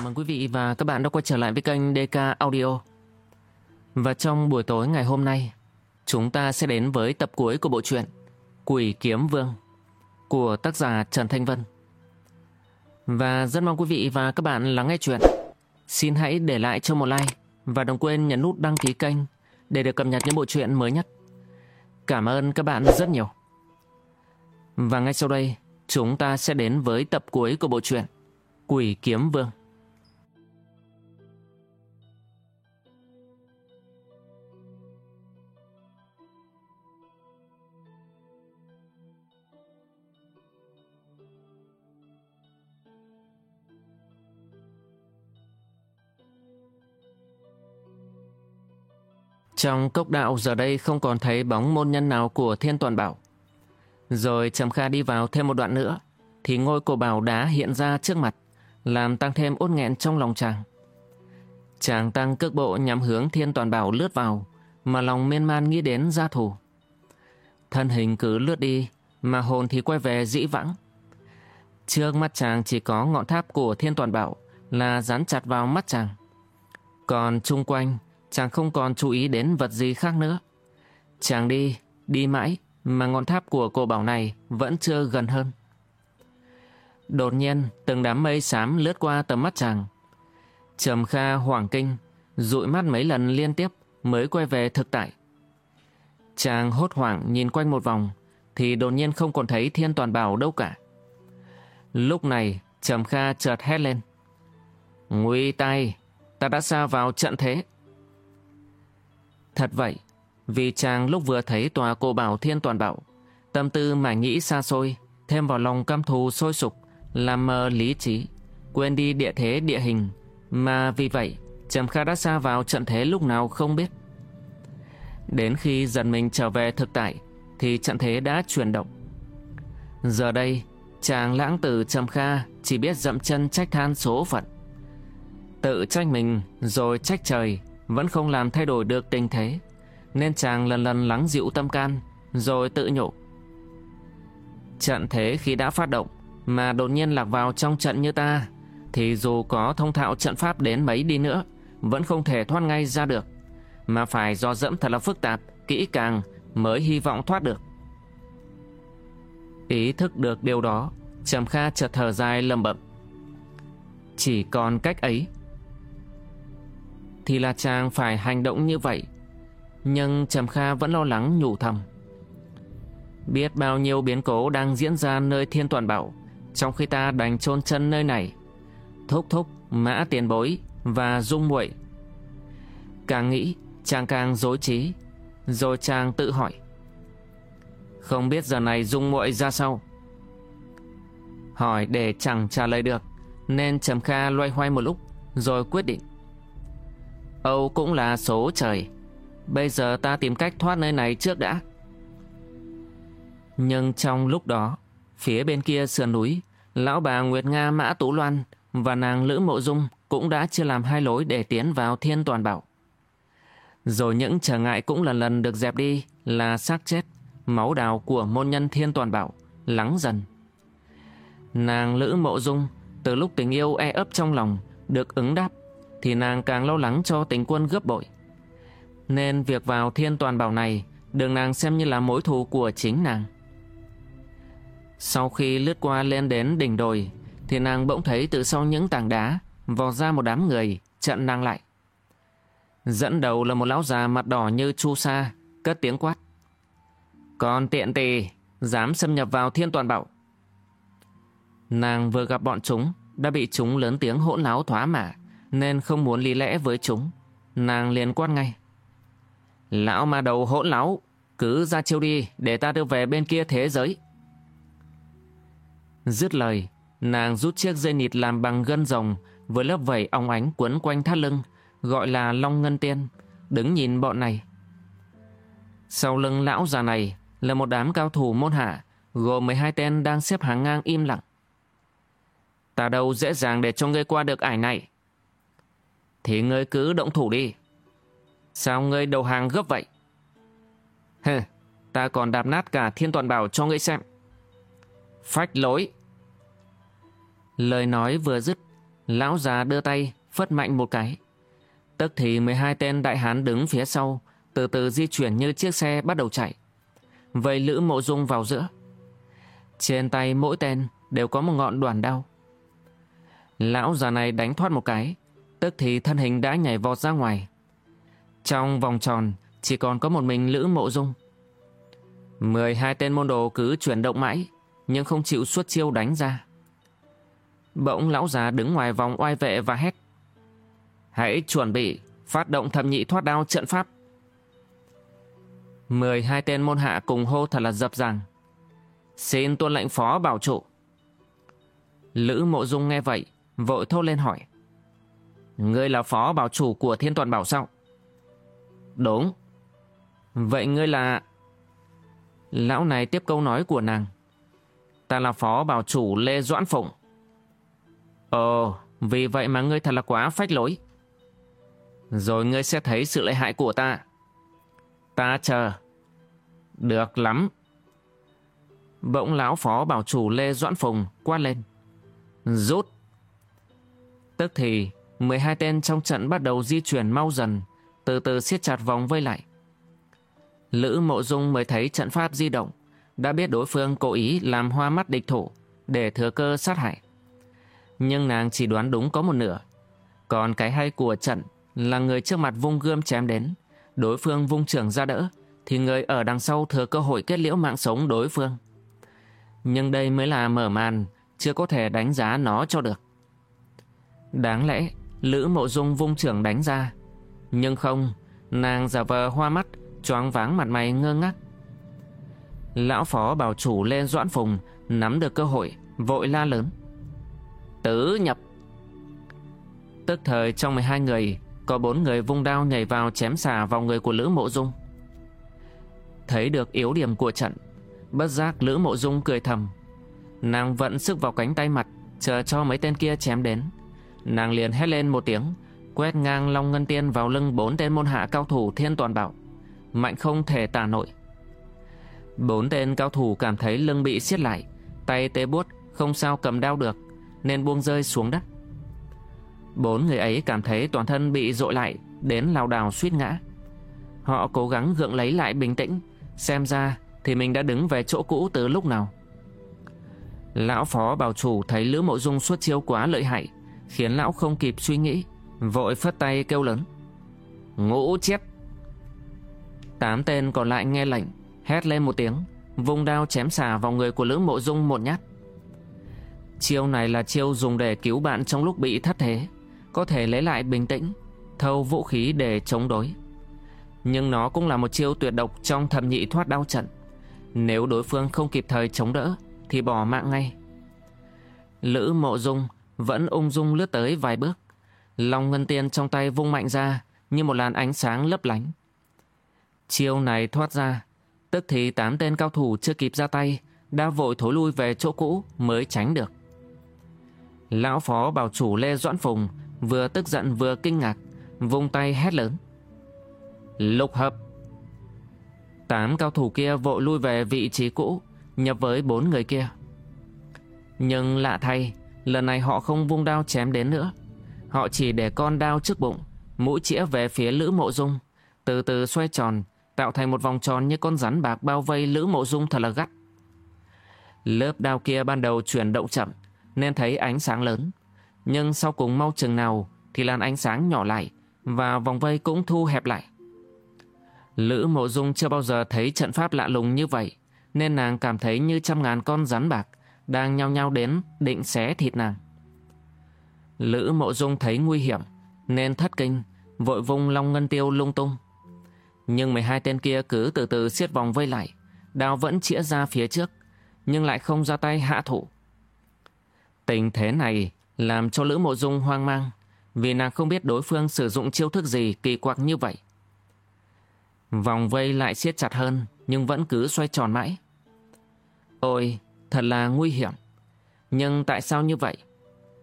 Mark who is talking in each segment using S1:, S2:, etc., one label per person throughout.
S1: Chào mừng quý vị và các bạn đã quay trở lại với kênh DK Audio. Và trong buổi tối ngày hôm nay, chúng ta sẽ đến với tập cuối của bộ truyện Quỷ Kiếm Vương của tác giả Trần Thanh Vân. Và rất mong quý vị và các bạn lắng nghe chuyện. Xin hãy để lại cho một like và đừng quên nhấn nút đăng ký kênh để được cập nhật những bộ truyện mới nhất. Cảm ơn các bạn rất nhiều. Và ngay sau đây, chúng ta sẽ đến với tập cuối của bộ truyện Quỷ Kiếm Vương. Trong cốc đạo giờ đây không còn thấy bóng môn nhân nào của Thiên Toàn Bảo. Rồi Trầm Kha đi vào thêm một đoạn nữa, thì ngôi cổ bảo đá hiện ra trước mặt, làm tăng thêm ốt nghẹn trong lòng chàng. Chàng tăng cước bộ nhắm hướng Thiên Toàn Bảo lướt vào, mà lòng miên man nghĩ đến gia thủ. Thân hình cứ lướt đi, mà hồn thì quay về dĩ vãng. Trước mắt chàng chỉ có ngọn tháp của Thiên Toàn Bảo là dán chặt vào mắt chàng. Còn chung quanh chàng không còn chú ý đến vật gì khác nữa. Chàng đi, đi mãi, mà ngọn tháp của cổ bảo này vẫn chưa gần hơn. Đột nhiên, từng đám mây xám lướt qua tầm mắt chàng. Trầm Kha hoảng kinh, dụi mắt mấy lần liên tiếp mới quay về thực tại. Chàng hốt hoảng nhìn quanh một vòng, thì đột nhiên không còn thấy thiên toàn bảo đâu cả. Lúc này, Trầm Kha chợt hét lên. Nguy tai, ta đã xa vào trận thế. Thật vậy, vì chàng lúc vừa thấy tòa cổ bảo thiên toàn bảo, tâm tư mải nghĩ xa xôi, thêm vào lòng căm thù sôi sục, làm mờ lý trí, quên đi địa thế địa hình, mà vì vậy Trầm Kha đã xa vào trận thế lúc nào không biết. Đến khi dần mình trở về thực tại, thì trận thế đã chuyển động. Giờ đây, chàng lãng tử Trầm Kha chỉ biết dậm chân trách than số phận. Tự trách mình rồi trách trời vẫn không làm thay đổi được tình thế, nên chàng lần lần lắng dịu tâm can, rồi tự nhủ. Trận thế khi đã phát động, mà đột nhiên lạc vào trong trận như ta, thì dù có thông thạo trận pháp đến mấy đi nữa, vẫn không thể thoát ngay ra được, mà phải do dẫm thật là phức tạp, kỹ càng mới hy vọng thoát được. Ý thức được điều đó, Trầm Kha chợt thở dài lầm bẩm. Chỉ còn cách ấy thì là chàng phải hành động như vậy. Nhưng Trầm Kha vẫn lo lắng nhủ thầm. Biết bao nhiêu biến cố đang diễn ra nơi thiên toàn bảo, trong khi ta đành chôn chân nơi này. Thúc thúc, mã tiền bối và dung muội Càng nghĩ, chàng càng dối trí, rồi chàng tự hỏi. Không biết giờ này dung muội ra sao? Hỏi để chẳng trả lời được, nên Trầm Kha loay hoay một lúc, rồi quyết định. Âu cũng là số trời. Bây giờ ta tìm cách thoát nơi này trước đã. Nhưng trong lúc đó, Phía bên kia sườn núi, Lão bà Nguyệt Nga, Mã Tú Loan Và nàng Lữ Mộ Dung Cũng đã chia làm hai lối để tiến vào thiên toàn bảo. Rồi những trở ngại cũng lần lần được dẹp đi Là xác chết, Máu đào của môn nhân thiên toàn bảo Lắng dần. Nàng Lữ Mộ Dung Từ lúc tình yêu e ấp trong lòng Được ứng đáp thì nàng càng lo lắng cho tình quân gấp bội. Nên việc vào thiên toàn bảo này đường nàng xem như là mối thù của chính nàng. Sau khi lướt qua lên đến đỉnh đồi thì nàng bỗng thấy từ sau những tảng đá vò ra một đám người chặn nàng lại. Dẫn đầu là một lão già mặt đỏ như chu sa, cất tiếng quát. Còn tiện tì, dám xâm nhập vào thiên toàn bảo. Nàng vừa gặp bọn chúng, đã bị chúng lớn tiếng hỗn láo thoá mả, nên không muốn lý lẽ với chúng. Nàng liền quát ngay. Lão ma đầu hỗn láo, cứ ra chiêu đi để ta đưa về bên kia thế giới. Dứt lời, nàng rút chiếc dây nịt làm bằng gân rồng với lớp vảy óng ánh quấn quanh thắt lưng, gọi là Long Ngân Tiên, đứng nhìn bọn này. Sau lưng lão già này là một đám cao thủ môn hạ, gồm 12 tên đang xếp hàng ngang im lặng. Ta đâu dễ dàng để cho ngươi qua được ải này. Thì ngươi cứ động thủ đi. Sao ngươi đầu hàng gấp vậy? Hừ, ta còn đạp nát cả thiên toàn bảo cho ngươi xem. Phách lối. Lời nói vừa dứt, Lão già đưa tay, phất mạnh một cái. Tức thì 12 tên đại hán đứng phía sau, từ từ di chuyển như chiếc xe bắt đầu chạy. Vây Lữ Mộ Dung vào giữa. Trên tay mỗi tên đều có một ngọn đoàn đao. Lão già này đánh thoát một cái, tức thì thân hình đã nhảy vọt ra ngoài. Trong vòng tròn chỉ còn có một mình Lữ Mộ Dung. 12 tên môn đồ cứ chuyển động mãi, nhưng không chịu xuất chiêu đánh ra. Bỗng lão già đứng ngoài vòng oai vệ và hét. Hãy chuẩn bị, phát động thập nhị thoát đao trận pháp. 12 tên môn hạ cùng hô thật là dập dàng. Xin tuân lệnh phó bảo trụ. Lữ mộ dung nghe vậy, vội thốt lên hỏi. Ngươi là phó bảo chủ của thiên toàn bảo sao? Đúng. Vậy ngươi là... Lão này tiếp câu nói của nàng. Ta là phó bảo chủ Lê Doãn Phụng. Ồ, vì vậy mà ngươi thật là quá phách lối. Rồi ngươi sẽ thấy sự lợi hại của ta. Ta chờ. Được lắm. Bỗng lão phó bảo chủ Lê Doãn Phùng quát lên. Rút. Tức thì 12 tên trong trận bắt đầu di chuyển mau dần, từ từ siết chặt vòng vây lại. Lữ Mộ Dung mới thấy trận pháp di động, đã biết đối phương cố ý làm hoa mắt địch thủ để thừa cơ sát hại. Nhưng nàng chỉ đoán đúng có một nửa. Còn cái hay của trận là người trước mặt vung gươm chém đến, đối phương vung trưởng ra đỡ, thì người ở đằng sau thừa cơ hội kết liễu mạng sống đối phương. Nhưng đây mới là mở màn, chưa có thể đánh giá nó cho được. Đáng lẽ, Lữ Mộ Dung vung trưởng đánh ra. Nhưng không, nàng giả vờ hoa mắt, choáng váng mặt mày ngơ ngác. Lão phó bảo chủ lên Doãn Phùng nắm được cơ hội, vội la lớn. Tứ nhập. Tức thời trong 12 người, có bốn người vung đao nhảy vào chém xà vào người của Lữ Mộ Dung. Thấy được yếu điểm của trận, bất giác Lữ Mộ Dung cười thầm. Nàng vận sức vào cánh tay mặt, chờ cho mấy tên kia chém đến. Nàng liền hét lên một tiếng, quét ngang Long Ngân Tiên vào lưng bốn tên môn hạ cao thủ thiên toàn bảo. Mạnh không thể tả nổi. Bốn tên cao thủ cảm thấy lưng bị siết lại, tay tê buốt, không sao cầm đao được, nên buông rơi xuống đất. Bốn người ấy cảm thấy toàn thân bị dội lại, đến lao đảo suýt ngã. Họ cố gắng gượng lấy lại bình tĩnh, xem ra thì mình đã đứng về chỗ cũ từ lúc nào. Lão phó bảo chủ thấy Lữ Mộ Dung xuất chiêu quá lợi hại, khiến lão không kịp suy nghĩ, vội phất tay kêu lớn. Ngũ chết! Tám tên còn lại nghe lệnh, hét lên một tiếng, vung đao chém xà vào người của Lữ Mộ Dung một nhát. Chiêu này là chiêu dùng để cứu bạn trong lúc bị thất thế, có thể lấy lại bình tĩnh, thâu vũ khí để chống đối. Nhưng nó cũng là một chiêu tuyệt độc trong thầm nhị thoát đau trận. Nếu đối phương không kịp thời chống đỡ, thì bỏ mạng ngay. Lữ Mộ Dung vẫn ung dung lướt tới vài bước. Long ngân tiên trong tay vung mạnh ra như một làn ánh sáng lấp lánh. Chiêu này thoát ra, tức thì tám tên cao thủ chưa kịp ra tay đã vội thối lui về chỗ cũ mới tránh được. Lão phó bảo chủ Lê Doãn Phùng vừa tức giận vừa kinh ngạc, vung tay hét lớn. Lục hợp! Tám cao thủ kia vội lui về vị trí cũ, nhập với bốn người kia. Nhưng lạ thay, lần này họ không vung đao chém đến nữa. Họ chỉ để con đao trước bụng, mũi chĩa về phía Lữ Mộ Dung, từ từ xoay tròn, tạo thành một vòng tròn như con rắn bạc bao vây Lữ Mộ Dung thật là gắt. Lớp đao kia ban đầu chuyển động chậm, nên thấy ánh sáng lớn. Nhưng sau cùng mau chừng nào thì làn ánh sáng nhỏ lại và vòng vây cũng thu hẹp lại. Lữ Mộ Dung chưa bao giờ thấy trận pháp lạ lùng như vậy, nên nàng cảm thấy như trăm ngàn con rắn bạc đang nhao nhao đến định xé thịt nàng. Lữ Mộ Dung thấy nguy hiểm, nên thất kinh, vội vung long ngân tiêu lung tung. Nhưng 12 tên kia cứ từ từ siết vòng vây lại, đao vẫn chĩa ra phía trước, nhưng lại không ra tay hạ thủ. Tình thế này làm cho Lữ Mộ Dung hoang mang, vì nàng không biết đối phương sử dụng chiêu thức gì kỳ quặc như vậy. Vòng vây lại siết chặt hơn, nhưng vẫn cứ xoay tròn mãi. Ôi, thật là nguy hiểm. Nhưng tại sao như vậy?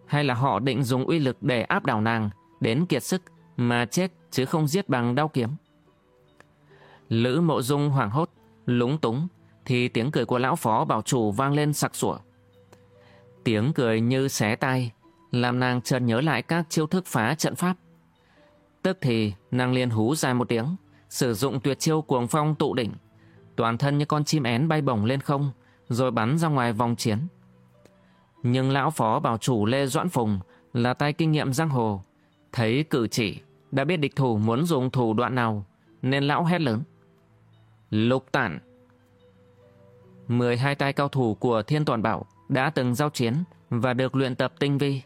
S1: Hay là họ định dùng uy lực để áp đảo nàng, đến kiệt sức, mà chết chứ không giết bằng đao kiếm? Lữ mộ dung hoảng hốt, lúng túng, thì tiếng cười của lão phó bảo chủ vang lên sặc sủa. Tiếng cười như xé tai, làm nàng chợt nhớ lại các chiêu thức phá trận pháp. Tức thì nàng liền hú dài một tiếng, sử dụng tuyệt chiêu cuồng phong tụ đỉnh. Toàn thân như con chim én bay bổng lên không, rồi bắn ra ngoài vòng chiến. Nhưng lão phó bảo chủ Lê Doãn Phùng là tay kinh nghiệm giang hồ. Thấy cử chỉ, đã biết địch thủ muốn dùng thủ đoạn nào, nên lão hét lớn. Lục tản! 12 tay cao thủ của Thiên Toàn Bảo đã từng giao chiến và được luyện tập tinh vi.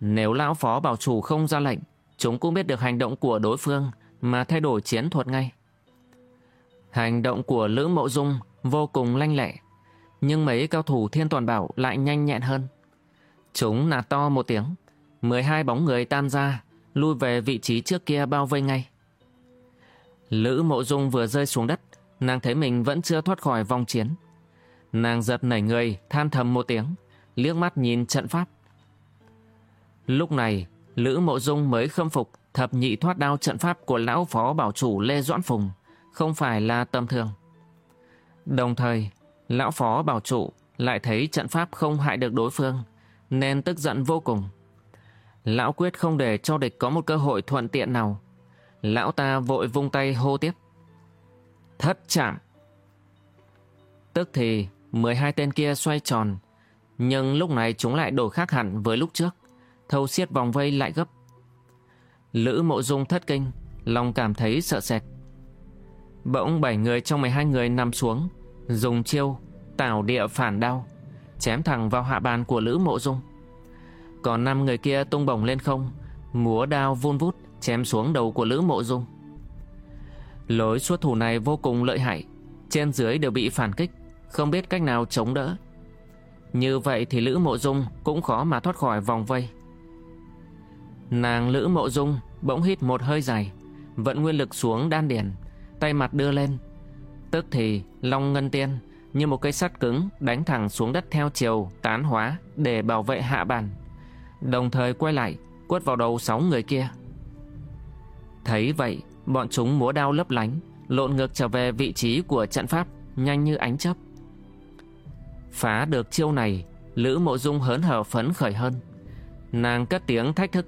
S1: Nếu lão phó bảo chủ không ra lệnh, chúng cũng biết được hành động của đối phương mà thay đổi chiến thuật ngay. Hành động của Lữ Mộ Dung vô cùng lanh lẹ, nhưng mấy cao thủ Thiên Toàn Bảo lại nhanh nhẹn hơn. Chúng nạt to một tiếng, 12 bóng người tan ra, lui về vị trí trước kia bao vây ngay. Lữ Mộ Dung vừa rơi xuống đất, nàng thấy mình vẫn chưa thoát khỏi vòng chiến. Nàng giật nảy người, than thầm một tiếng, liếc mắt nhìn trận pháp. Lúc này, Lữ Mộ Dung mới khâm phục thập nhị thoát đao trận pháp của lão phó bảo chủ Lê Doãn Phùng, không phải là tầm thường. Đồng thời, lão phó bảo trụ lại thấy trận pháp không hại được đối phương, nên tức giận vô cùng. Lão quyết không để cho địch có một cơ hội thuận tiện nào. Lão ta vội vung tay hô tiếp. Thất chạm. Tức thì 12 tên kia xoay tròn, nhưng lúc này chúng lại đổi khác hẳn với lúc trước. Thâu xiết vòng vây lại gấp. Lữ mộ dung thất kinh, lòng cảm thấy sợ sệt. Bỗng bảy người trong 12 người nằm xuống, dùng chiêu, tảo địa phản đao, chém thẳng vào hạ bàn của Lữ mộ dung. Còn năm người kia tung bổng lên không, múa đao vun vút, chém xuống đầu của Lữ mộ dung. Lối xuất thủ này vô cùng lợi hại, trên dưới đều bị phản kích, không biết cách nào chống đỡ. Như vậy thì Lữ Mộ Dung cũng khó mà thoát khỏi vòng vây. Nàng Lữ Mộ Dung bỗng hít một hơi dài, vận nguyên lực xuống đan điển, tay mặt đưa lên. Tức thì Long Ngân Tiên như một cây sắt cứng đánh thẳng xuống đất theo chiều tán hóa để bảo vệ hạ bàn. Đồng thời quay lại, quất vào đầu sáu người kia. Thấy vậy, bọn chúng múa đao lấp lánh, lộn ngược trở về vị trí của trận pháp, nhanh như ánh chớp. Phá được chiêu này, Lữ Mộ Dung hớn hở phấn khởi hơn. Nàng cất tiếng thách thức.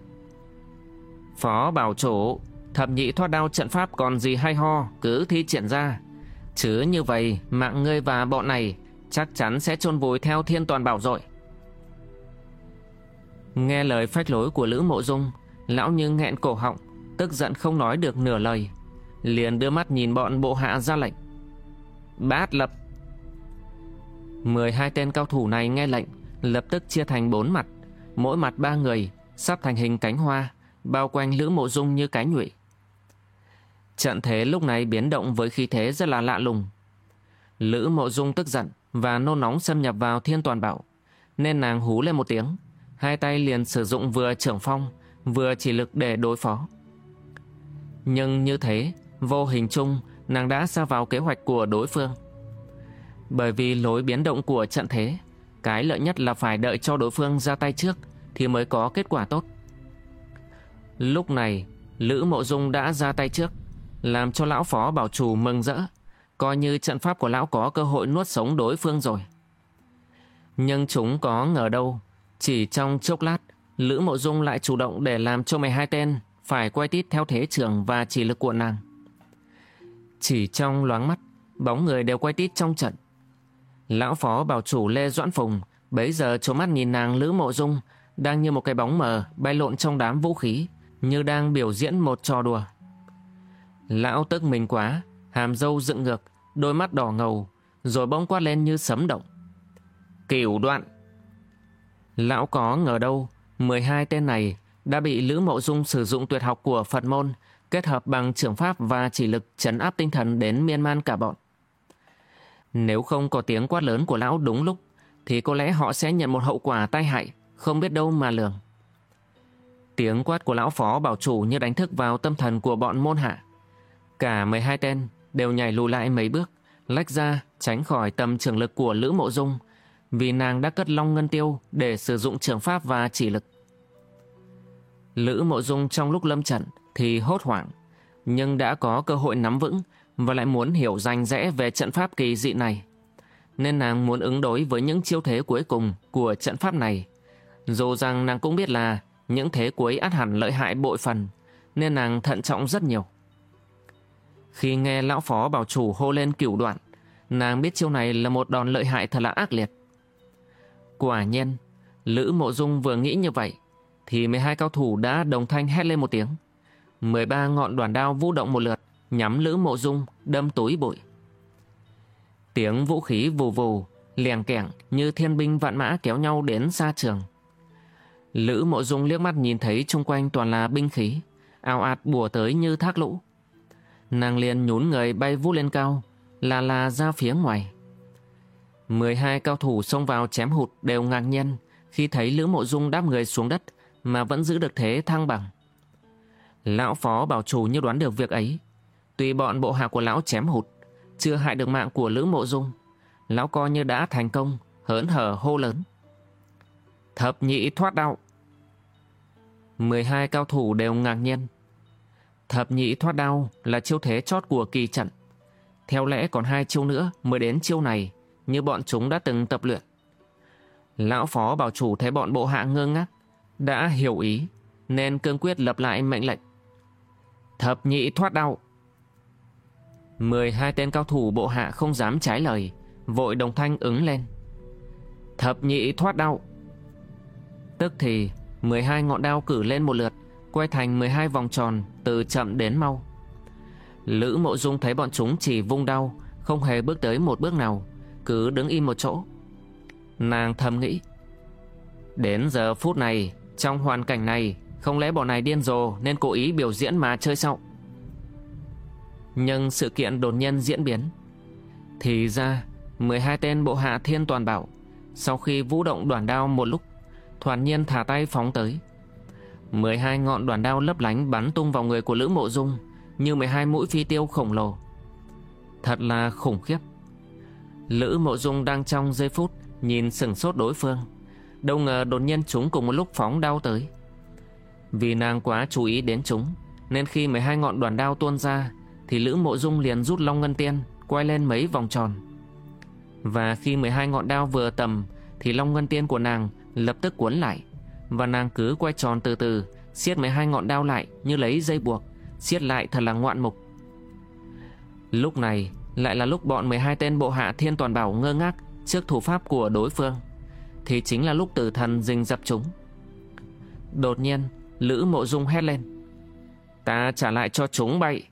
S1: Phó bảo chủ, thập nhị thoát đao trận pháp còn gì hay ho, cứ thi triển ra. Chứ như vậy, mạng ngươi và bọn này chắc chắn sẽ chôn vùi theo thiên toàn bảo rồi. Nghe lời phách lối của Lữ Mộ Dung, lão như nghẹn cổ họng, tức giận không nói được nửa lời. Liền đưa mắt nhìn bọn bộ hạ ra lệnh. Bát lập 12 tên cao thủ này nghe lệnh, lập tức chia thành bốn mặt, mỗi mặt ba người, sắp thành hình cánh hoa, bao quanh Lữ Mộ Dung như cái nhụy. Trận thế lúc này biến động với khí thế rất là lạ lùng. Lữ Mộ Dung tức giận và nôn nóng xâm nhập vào Thiên Toàn Bảo, nên nàng hú lên một tiếng, hai tay liền sử dụng vừa trưởng phong, vừa chỉ lực để đối phó. Nhưng như thế, vô hình chung, nàng đã xa vào kế hoạch của đối phương. Bởi vì lối biến động của trận thế, cái lợi nhất là phải đợi cho đối phương ra tay trước thì mới có kết quả tốt. Lúc này, Lữ Mộ Dung đã ra tay trước, làm cho lão phó bảo chủ mừng rỡ, coi như trận pháp của lão có cơ hội nuốt sống đối phương rồi. Nhưng chúng có ngờ đâu, chỉ trong chốc lát, Lữ Mộ Dung lại chủ động để làm cho mày hai tên phải quay tít theo thế trường và chỉ lực của nàng. Chỉ trong loáng mắt, bóng người đều quay tít trong trận. Lão phó bảo chủ Lê Doãn Phùng bấy giờ trố mắt nhìn nàng Lữ Mộ Dung đang như một cái bóng mờ bay lộn trong đám vũ khí như đang biểu diễn một trò đùa. Lão tức mình quá, hàm dâu dựng ngược, đôi mắt đỏ ngầu, rồi bỗng quát lên như sấm động. Cửu đoạn! Lão có ngờ đâu, 12 tên này đã bị Lữ Mộ Dung sử dụng tuyệt học của Phật môn kết hợp bằng trưởng pháp và chỉ lực chấn áp tinh thần đến miên man cả bọn. Nếu không có tiếng quát lớn của lão đúng lúc, thì có lẽ họ sẽ nhận một hậu quả tai hại, không biết đâu mà lường. Tiếng quát của lão phó bảo chủ như đánh thức vào tâm thần của bọn môn hạ. Cả 12 tên đều nhảy lùi lại mấy bước, lách ra tránh khỏi tầm trường lực của Lữ Mộ Dung, vì nàng đã cất long ngân tiêu để sử dụng trường pháp và chỉ lực. Lữ Mộ Dung trong lúc lâm trận thì hốt hoảng, nhưng đã có cơ hội nắm vững và lại muốn hiểu rành rẽ về trận pháp kỳ dị này. Nên nàng muốn ứng đối với những chiêu thế cuối cùng của trận pháp này, Dù rằng nàng cũng biết là những thế cuối át hẳn lợi hại bội phần, nên nàng thận trọng rất nhiều. Khi nghe lão phó bảo chủ hô lên cửu đoạn, nàng biết chiêu này là một đòn lợi hại thật là ác liệt. Quả nhiên, Lữ Mộ Dung vừa nghĩ như vậy, thì 12 cao thủ đã đồng thanh hét lên một tiếng. 13 ngọn đoàn đao vũ động một lượt, nhắm Lữ Mộ Dung, đâm túi bụi. Tiếng vũ khí vù vù, lèng kẻng như thiên binh vạn mã kéo nhau đến xa trường. Lữ Mộ Dung liếc mắt nhìn thấy xung quanh toàn là binh khí, ao ạt bùa tới như thác lũ. Nàng liền nhún người bay vút lên cao, là là ra phía ngoài. 12 cao thủ xông vào chém hụt đều ngạc nhiên khi thấy Lữ Mộ Dung đáp người xuống đất mà vẫn giữ được thế thăng bằng. Lão phó bảo chủ như đoán được việc ấy. Tuy bọn bộ hạ của lão chém hụt, chưa hại được mạng của Lữ Mộ Dung, lão coi như đã thành công, hớn hở hô lớn. Thập nhị thoát đạo. 12 cao thủ đều ngạc nhiên. Thập nhị thoát đao là chiêu thế chót của kỳ trận. Theo lẽ còn hai chiêu nữa mới đến chiêu này như bọn chúng đã từng tập luyện. Lão phó bảo chủ thấy bọn bộ hạ ngơ ngác, đã hiểu ý, nên cương quyết lập lại mệnh lệnh. Thập nhị thoát đau. 12 tên cao thủ bộ hạ không dám trái lời, vội đồng thanh ứng lên. Thập nhị thoát đau. Tức thì 12 ngọn đao cử lên một lượt, quay thành 12 vòng tròn từ chậm đến mau. Lữ mộ dung thấy bọn chúng chỉ vung đau, không hề bước tới một bước nào, cứ đứng im một chỗ. Nàng thầm nghĩ, đến giờ phút này, trong hoàn cảnh này, không lẽ bọn này điên rồ nên cố ý biểu diễn mà chơi sao? Nhưng sự kiện đột nhiên diễn biến. Thì ra, 12 tên bộ hạ thiên toàn bảo, sau khi vũ động đoàn đao một lúc, thoạt nhiên thả tay phóng tới. 12 ngọn đoàn đao lấp lánh bắn tung vào người của Lữ Mộ Dung như 12 mũi phi tiêu khổng lồ. Thật là khủng khiếp. Lữ Mộ Dung đang trong giây phút nhìn sừng sốt đối phương. Đâu ngờ đột nhiên chúng cùng một lúc phóng đao tới. Vì nàng quá chú ý đến chúng, nên khi 12 ngọn đoàn đao tuôn ra, thì Lữ Mộ Dung liền rút Long Ngân Tiên, quay lên mấy vòng tròn. Và khi 12 ngọn đao vừa tầm, thì Long Ngân Tiên của nàng lập tức cuốn lại, và nàng cứ quay tròn từ từ, siết 12 ngọn đao lại như lấy dây buộc, siết lại thật là ngoạn mục. Lúc này lại là lúc bọn 12 tên bộ hạ thiên toàn bảo ngơ ngác trước thủ pháp của đối phương, thì chính là lúc tử thần rình dập chúng. Đột nhiên, Lữ Mộ Dung hét lên. Ta trả lại cho chúng bậy.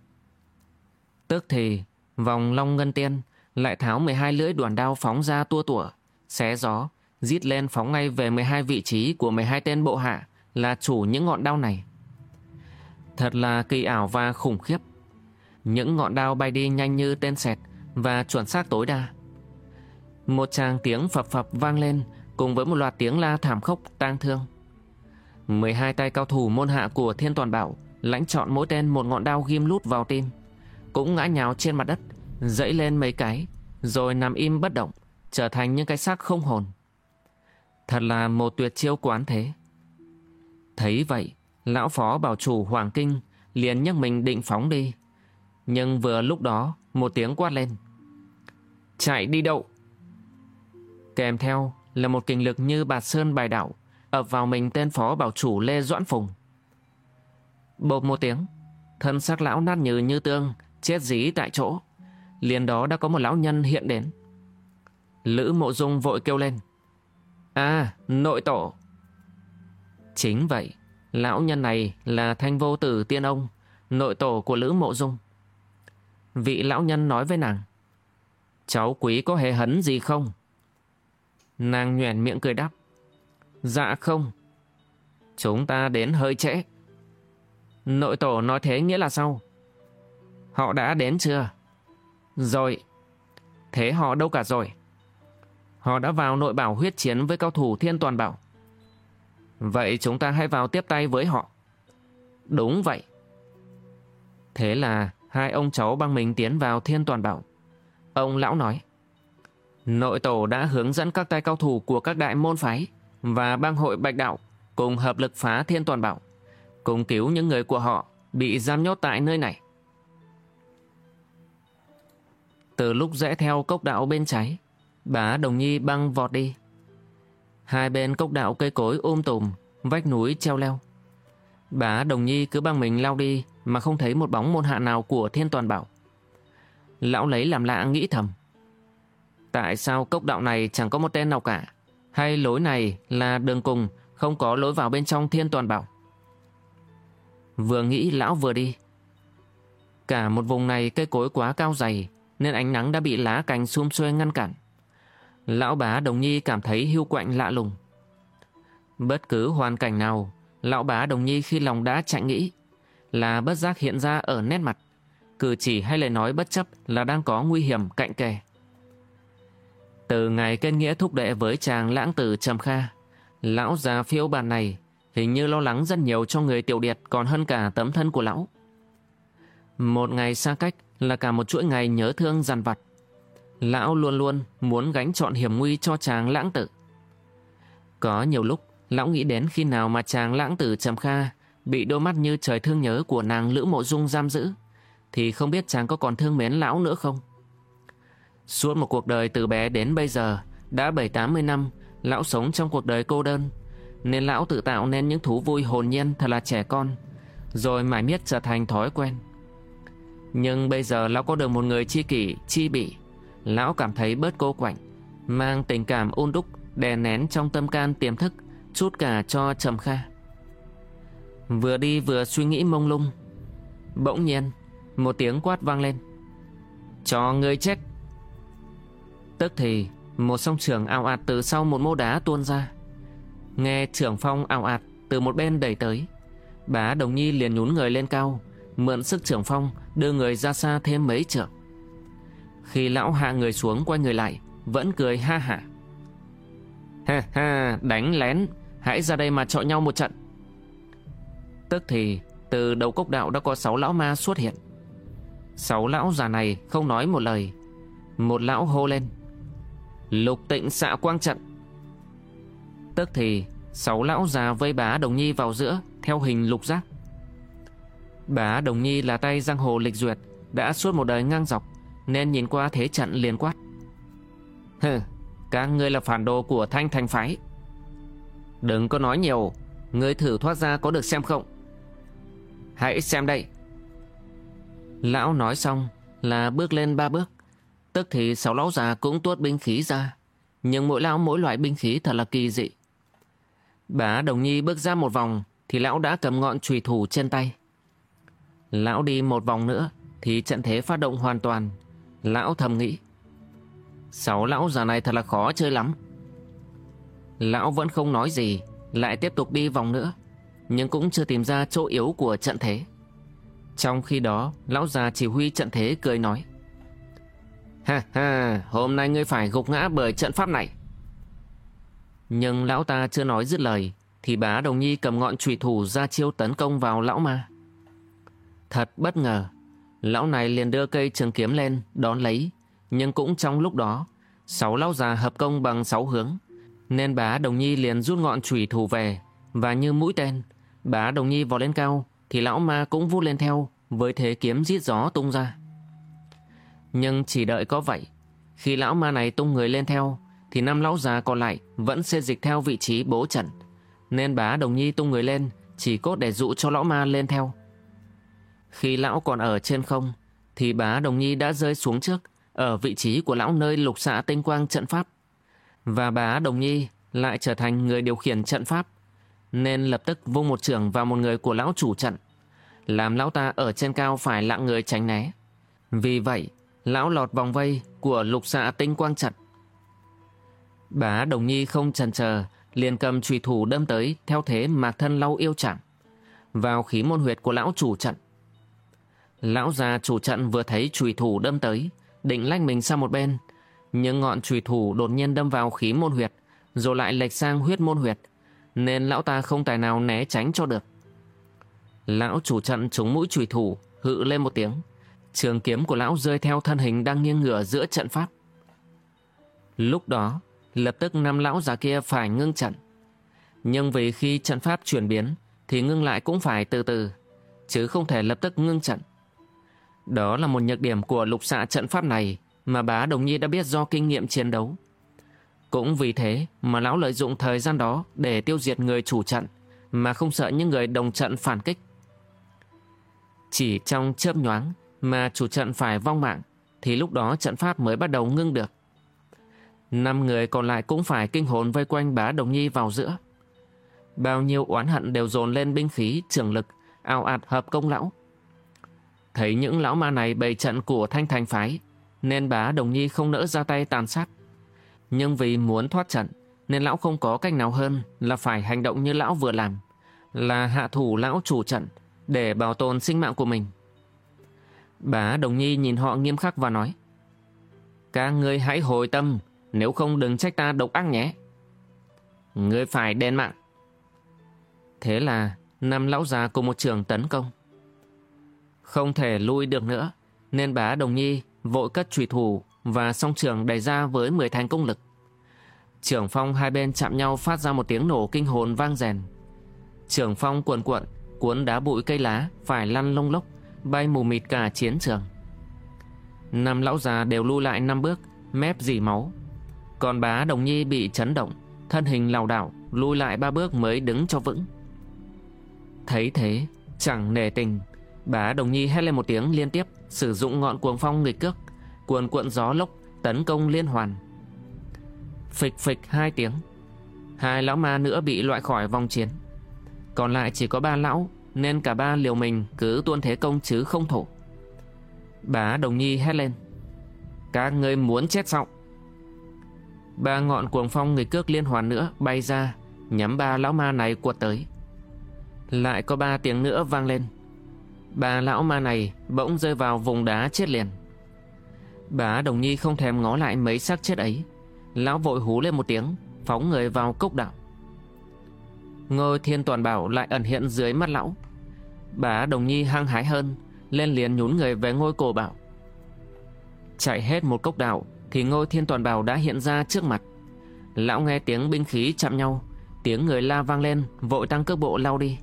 S1: Tức thì, vòng long ngân tiên lại tháo 12 lưỡi đoàn đao phóng ra tua tủa, xé gió, giết lên phóng ngay về 12 vị trí của 12 tên bộ hạ là chủ những ngọn đao này. Thật là kỳ ảo và khủng khiếp. Những ngọn đao bay đi nhanh như tên sẹt và chuẩn xác tối đa. Một tràng tiếng phập phập vang lên cùng với một loạt tiếng la thảm khốc tang thương. 12 tay cao thủ môn hạ của Thiên Toàn Bảo lãnh chọn mỗi tên một ngọn đao ghim lút vào tim, cũng ngã nhào trên mặt đất, dẫy lên mấy cái, rồi nằm im bất động, trở thành những cái xác không hồn. Thật là một tuyệt chiêu quán thế. Thấy vậy, lão phó bảo chủ Hoàng Kinh liền nhấc mình định phóng đi. Nhưng vừa lúc đó, một tiếng quát lên. Chạy đi đâu? Kèm theo là một kinh lực như bạt sơn bài đảo ập vào mình tên phó bảo chủ Lê Doãn Phùng. Bộp một tiếng, thân xác lão nát như như tương, chết dí tại chỗ. Liền đó đã có một lão nhân hiện đến. Lữ mộ dung vội kêu lên. À, nội tổ. Chính vậy, lão nhân này là thanh vô tử tiên ông, nội tổ của Lữ mộ dung. Vị lão nhân nói với nàng. Cháu quý có hề hấn gì không? Nàng nhoẻn miệng cười đáp. Dạ không. Chúng ta đến hơi trễ. Nội tổ nói thế nghĩa là sao? Họ đã đến chưa? Rồi. Thế họ đâu cả rồi? Họ đã vào nội bảo huyết chiến với cao thủ thiên toàn bảo. Vậy chúng ta hãy vào tiếp tay với họ. Đúng vậy. Thế là hai ông cháu băng mình tiến vào thiên toàn bảo. Ông lão nói. Nội tổ đã hướng dẫn các tay cao thủ của các đại môn phái và bang hội Bạch Đạo cùng hợp lực phá Thiên Toàn Bảo, cùng cứu những người của họ bị giam nhốt tại nơi này. Từ lúc rẽ theo cốc đạo bên trái, Bà Đồng Nhi băng vọt đi. Hai bên cốc đạo cây cối ôm tùm, vách núi treo leo. Bà Đồng Nhi cứ băng mình lao đi mà không thấy một bóng môn hạ nào của thiên toàn bảo. Lão lấy làm lạ nghĩ thầm. Tại sao cốc đạo này chẳng có một tên nào cả? Hay lối này là đường cùng, không có lối vào bên trong thiên toàn bảo? Vừa nghĩ lão vừa đi. Cả một vùng này cây cối quá cao dày, nên ánh nắng đã bị lá cành xum xuê ngăn cản. Lão bá Đồng Nhi cảm thấy hưu quạnh lạ lùng. Bất cứ hoàn cảnh nào, lão bá Đồng Nhi khi lòng đã chạy nghĩ là bất giác hiện ra ở nét mặt, cử chỉ hay lời nói bất chấp là đang có nguy hiểm cạnh kề. Từ ngày kết nghĩa thúc đệ với chàng lãng tử Trầm Kha, lão già phiêu bàn này hình như lo lắng rất nhiều cho người tiểu điệt còn hơn cả tấm thân của lão. Một ngày xa cách là cả một chuỗi ngày nhớ thương dằn vặt. Lão luôn luôn muốn gánh chọn hiểm nguy cho chàng lãng tử. Có nhiều lúc, lão nghĩ đến khi nào mà chàng lãng tử Trầm Kha bị đôi mắt như trời thương nhớ của nàng Lữ Mộ Dung giam giữ, thì không biết chàng có còn thương mến lão nữa không? Suốt một cuộc đời từ bé đến bây giờ, đã bảy tám mươi năm, lão sống trong cuộc đời cô đơn, nên lão tự tạo nên những thú vui hồn nhiên thật là trẻ con, rồi mãi miết trở thành thói quen. Nhưng bây giờ lão có được một người chi kỷ, chi bị, lão cảm thấy bớt cô quạnh, mang tình cảm ôn đúc, đè nén trong tâm can tiềm thức, chút cả cho Trầm Kha. Vừa đi vừa suy nghĩ mông lung, bỗng nhiên, một tiếng quát vang lên. Cho người chết! Tức thì một song trưởng ảo ạt từ sau một mô đá tuôn ra Nghe trưởng phong ảo ạt từ một bên đẩy tới Bá Đồng Nhi liền nhún người lên cao Mượn sức trưởng phong đưa người ra xa thêm mấy trượng khi lão hạ người xuống quay người lại, Vẫn cười ha hả. Ha ha, đánh lén, Hãy ra đây mà chọi nhau một trận. Tức thì, từ đầu cốc đạo đã có sáu lão ma xuất hiện. Sáu lão già này không nói một lời. Một lão hô lên, Lục tịnh xạ quang trận. Tức thì, Sáu lão già vây bá Đồng Nhi vào giữa, Theo hình lục giác. Bá Đồng Nhi là tay giang hồ lịch duyệt, Đã suốt một đời ngang dọc. Nên nhìn qua thế trận liền quát Hừ, Các ngươi là phản đồ của thanh thành phái Đừng có nói nhiều, Ngươi thử thoát ra có được xem không Hãy xem đây Lão nói xong Là bước lên ba bước Tức thì sáu lão già cũng tuốt binh khí ra. Nhưng mỗi lão mỗi loại binh khí thật là kỳ dị. Bá Đồng Nhi bước ra một vòng thì lão đã cầm ngọn chùy thủ trên tay. Lão đi một vòng nữa thì trận thế phát động hoàn toàn. Lão thầm nghĩ. Sáu lão già này thật là khó chơi lắm. Lão vẫn không nói gì, lại tiếp tục đi vòng nữa, nhưng cũng chưa tìm ra chỗ yếu của trận thế. Trong khi đó, lão già chỉ huy trận thế cười nói. Ha ha, hôm nay ngươi phải gục ngã bởi trận pháp này. Nhưng lão ta chưa nói dứt lời, thì bá đồng nhi cầm ngọn trùy thủ ra chiêu tấn công vào lão ma. Thật bất ngờ, lão này liền đưa cây trường kiếm lên, đón lấy, nhưng cũng trong lúc đó, sáu lão già hợp công bằng sáu hướng, nên bá đồng nhi liền rút ngọn trùy thủ về, và như mũi tên, bá đồng nhi vọt lên cao, thì lão ma cũng vút lên theo, với thế kiếm giết gió tung ra. Nhưng chỉ đợi có vậy Khi lão ma này tung người lên theo Thì năm lão già còn lại Vẫn xê dịch theo vị trí bố trận. Nên bá đồng nhi tung người lên Chỉ cốt để dụ cho lão ma lên theo. Khi lão còn ở trên không Thì bá đồng nhi đã rơi xuống trước Ở vị trí của lão nơi lục xạ tinh quang trận pháp. Và bá đồng nhi Lại trở thành người điều khiển trận pháp Nên lập tức vung một trưởng vào một người của lão chủ trận Làm lão ta ở trên cao phải lặng người tránh né. Vì vậy lão lọt vòng vây của lục xạ tinh quang trận, Bá Đồng Nhi không chần chờ, liền cầm trùy thủ đâm tới theo thế mạc thân lau yêu chẳng, vào khí môn huyệt của lão chủ trận. Lão già chủ trận vừa thấy chùy thủ đâm tới, định lách mình sang một bên, nhưng ngọn chùy thủ đột nhiên đâm vào khí môn huyệt, rồi lại lệch sang huyết môn huyệt, nên lão ta không tài nào né tránh cho được. Lão chủ trận trúng mũi chùy thủ, hự lên một tiếng, Trường kiếm của lão rơi theo thân hình đang nghiêng ngửa giữa trận pháp. Lúc đó, lập tức năm lão già kia phải ngưng trận. Nhưng vì khi trận pháp chuyển biến, thì ngưng lại cũng phải từ từ, chứ không thể lập tức ngưng trận. Đó là một nhược điểm của lục xạ trận pháp này mà bá Đồng Nhi đã biết do kinh nghiệm chiến đấu. Cũng vì thế mà lão lợi dụng thời gian đó để tiêu diệt người chủ trận, mà không sợ những người đồng trận phản kích. Chỉ trong chớp nhoáng mà chủ trận phải vong mạng, thì lúc đó trận pháp mới bắt đầu ngưng được. Năm người còn lại cũng phải kinh hồn vây quanh bá Đồng Nhi vào giữa. Bao nhiêu oán hận đều dồn lên binh khí, trường lực, ao ạt hợp công lão. Thấy những lão ma này bày trận của thanh thành phái, nên bá Đồng Nhi không nỡ ra tay tàn sát. Nhưng vì muốn thoát trận, nên lão không có cách nào hơn là phải hành động như lão vừa làm, là hạ thủ lão chủ trận để bảo tồn sinh mạng của mình. Bá Đồng Nhi nhìn họ nghiêm khắc và nói Các ngươi hãy hồi tâm Nếu không đừng trách ta độc ác nhé Ngươi phải đền mạng Thế là năm lão già cùng một trường tấn công không thể lui được nữa Nên bá Đồng Nhi vội cất trùy thủ Và song trường đẩy ra với 10 thành công lực Trưởng phong hai bên chạm nhau phát ra một tiếng nổ kinh hồn vang rèn Trưởng phong cuộn cuộn Cuốn đá bụi cây lá Phải lăn lông lốc bay mù mịt cả chiến trường. Năm lão già đều lưu lại năm bước, mép dì máu. Còn bá Đồng Nhi bị chấn động, thân hình lảo đảo, lui lại ba bước mới đứng cho vững. Thấy thế, chẳng nề tình, bá Đồng Nhi hét lên một tiếng liên tiếp, sử dụng ngọn cuồng phong nghịch cước, cuồn cuộn gió lốc tấn công liên hoàn. Phịch phịch hai tiếng, hai lão ma nữa bị loại khỏi vòng chiến. Còn lại chỉ có ba lão nên cả ba liều mình cứ tuôn thế công chứ không thủ Bá Đồng Nhi hét lên Các ngươi muốn chết sao Ba ngọn cuồng phong người cước liên hoàn nữa bay ra Nhắm ba lão ma này cuột tới Lại có ba tiếng nữa vang lên bà lão ma này bỗng rơi vào vùng đá chết liền. Bà Đồng Nhi không thèm ngó lại mấy xác chết ấy. Lão vội hú lên một tiếng, Phóng người vào cốc đạo. Ngô thiên toàn bảo lại ẩn hiện dưới mắt lão. Bà Đồng Nhi hăng hái hơn, Lên liền nhún người về ngôi cổ bảo. Chạy hết một cốc đạo Thì ngô thiên toàn bảo đã hiện ra trước mặt. Lão nghe tiếng binh khí chạm nhau, Tiếng người la vang lên, Vội tăng cước bộ lao đi.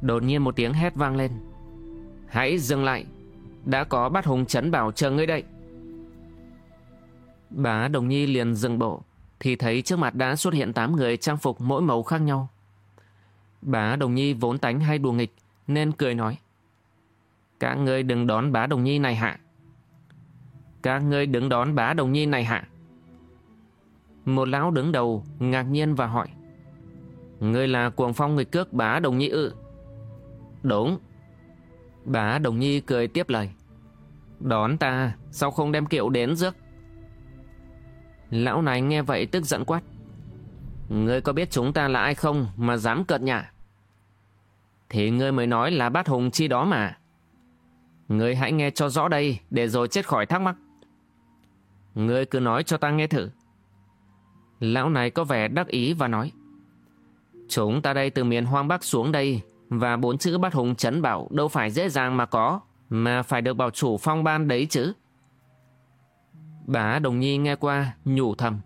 S1: Đột nhiên một tiếng hét vang lên Hãy dừng lại Đã có bát hùng chấn bảo chờ ngươi đây Bà Đồng Nhi liền dừng bộ, Thì thấy trước mặt đã xuất hiện 8 người trang phục mỗi màu khác nhau Bá Đồng Nhi vốn tánh hay đùa nghịch, nên cười nói. Các ngươi đừng đón bá Đồng Nhi này hạ. Các ngươi đứng đón bá Đồng Nhi này hạ. Một lão đứng đầu ngạc nhiên và hỏi. Ngươi là cuồng phong người cước bá Đồng Nhi ư? Đúng. Bá Đồng Nhi cười tiếp lời. Đón ta, sao không đem kiệu đến rước? Lão này nghe vậy tức giận quát. Ngươi có biết chúng ta là ai không mà dám cợt nhả? Thì ngươi mới nói là bát hùng chi đó mà. Ngươi hãy nghe cho rõ đây để rồi chết khỏi thắc mắc. Ngươi cứ nói cho ta nghe thử. Lão này có vẻ đắc ý và nói. Chúng ta đây từ miền hoang bắc xuống đây và bốn chữ bát hùng chấn bảo đâu phải dễ dàng mà có, mà phải được bảo chủ phong ban đấy chứ. Bà Đồng Nhi nghe qua, nhủ thầm.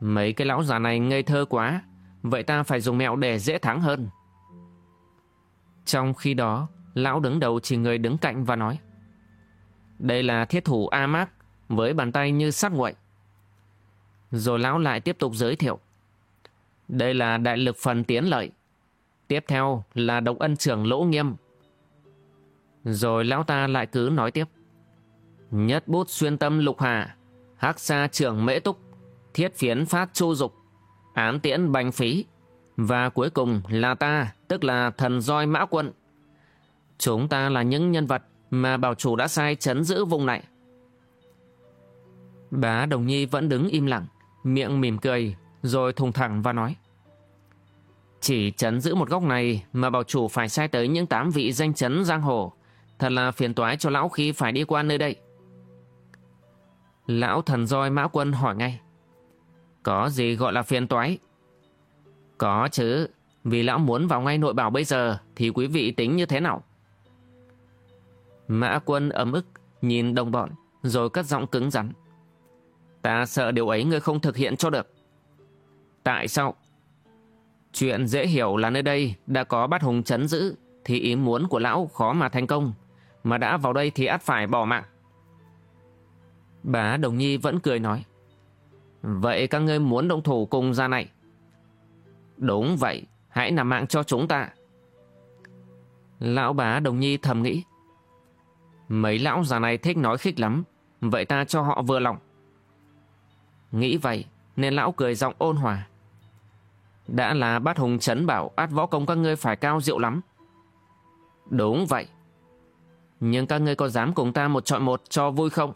S1: Mấy cái lão già này ngây thơ quá, Vậy ta phải dùng mẹo để dễ thắng hơn Trong khi đó, Lão đứng đầu chỉ người đứng cạnh và nói, Đây là thiết thủ A Mác Với bàn tay như sắt nguội Rồi lão lại tiếp tục giới thiệu, Đây là đại lực phần tiến lợi Tiếp theo là độc ân trưởng lỗ nghiêm Rồi lão ta lại cứ nói tiếp Nhất bút xuyên tâm lục hà Hắc xa trưởng mễ túc thiết phiến phát chu dục, ám tiễn bành phí, và cuối cùng là ta, tức là thần roi mã quân. Chúng ta là những nhân vật mà bảo chủ đã sai chấn giữ vùng này. Bá Đồng Nhi vẫn đứng im lặng, miệng mỉm cười, rồi thùng thẳng và nói. Chỉ chấn giữ một góc này mà bảo chủ phải sai tới những tám vị danh chấn giang hồ. Thật là phiền toái cho lão khi phải đi qua nơi đây. Lão thần roi mã quân hỏi ngay. Có gì gọi là phiền toái? Có chứ, vì lão muốn vào ngay nội bảo bây giờ thì quý vị tính như thế nào? Mã quân ấm ức, nhìn đồng bọn, rồi cất giọng cứng rắn. Ta sợ điều ấy ngươi không thực hiện cho được. Tại sao? Chuyện dễ hiểu là nơi đây đã có bát hùng chấn giữ, thì ý muốn của lão khó mà thành công, mà đã vào đây thì ắt phải bỏ mạng. Bà Đồng Nhi vẫn cười nói. Vậy các ngươi muốn động thủ cùng ra này? Đúng vậy, hãy nằm mạng cho chúng ta. Lão bá đồng nhi thầm nghĩ. Mấy lão già này thích nói khích lắm, vậy ta cho họ vừa lòng. Nghĩ vậy, nên lão cười giọng ôn hòa. Đã là bát hùng chấn bảo át võ công các ngươi phải cao diệu lắm. Đúng vậy. Nhưng các ngươi có dám cùng ta một chọn một cho vui không?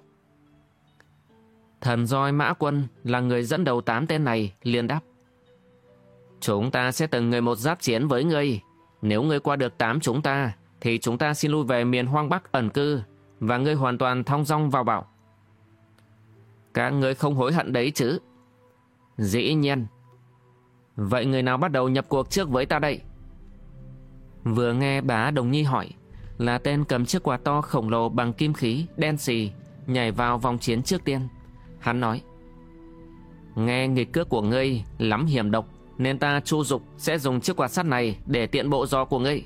S1: Thần roi mã quân là người dẫn đầu tám tên này liền đáp. Chúng ta sẽ từng người một giáp chiến với ngươi. Nếu ngươi qua được tám chúng ta, thì chúng ta xin lui về miền hoang Bắc ẩn cư, và ngươi hoàn toàn thong dong vào bảo. Các ngươi không hối hận đấy chứ? Dĩ nhiên. Vậy người nào bắt đầu nhập cuộc trước với ta đây? Vừa nghe bá Đồng Nhi hỏi, là tên cầm chiếc quạt to khổng lồ bằng kim khí, đen xì, nhảy vào vòng chiến trước tiên. Hắn nói, Nghe nghịch cước của ngươi lắm hiểm độc, nên ta chu dục sẽ dùng chiếc quạt sắt này để tiện bộ do của ngươi.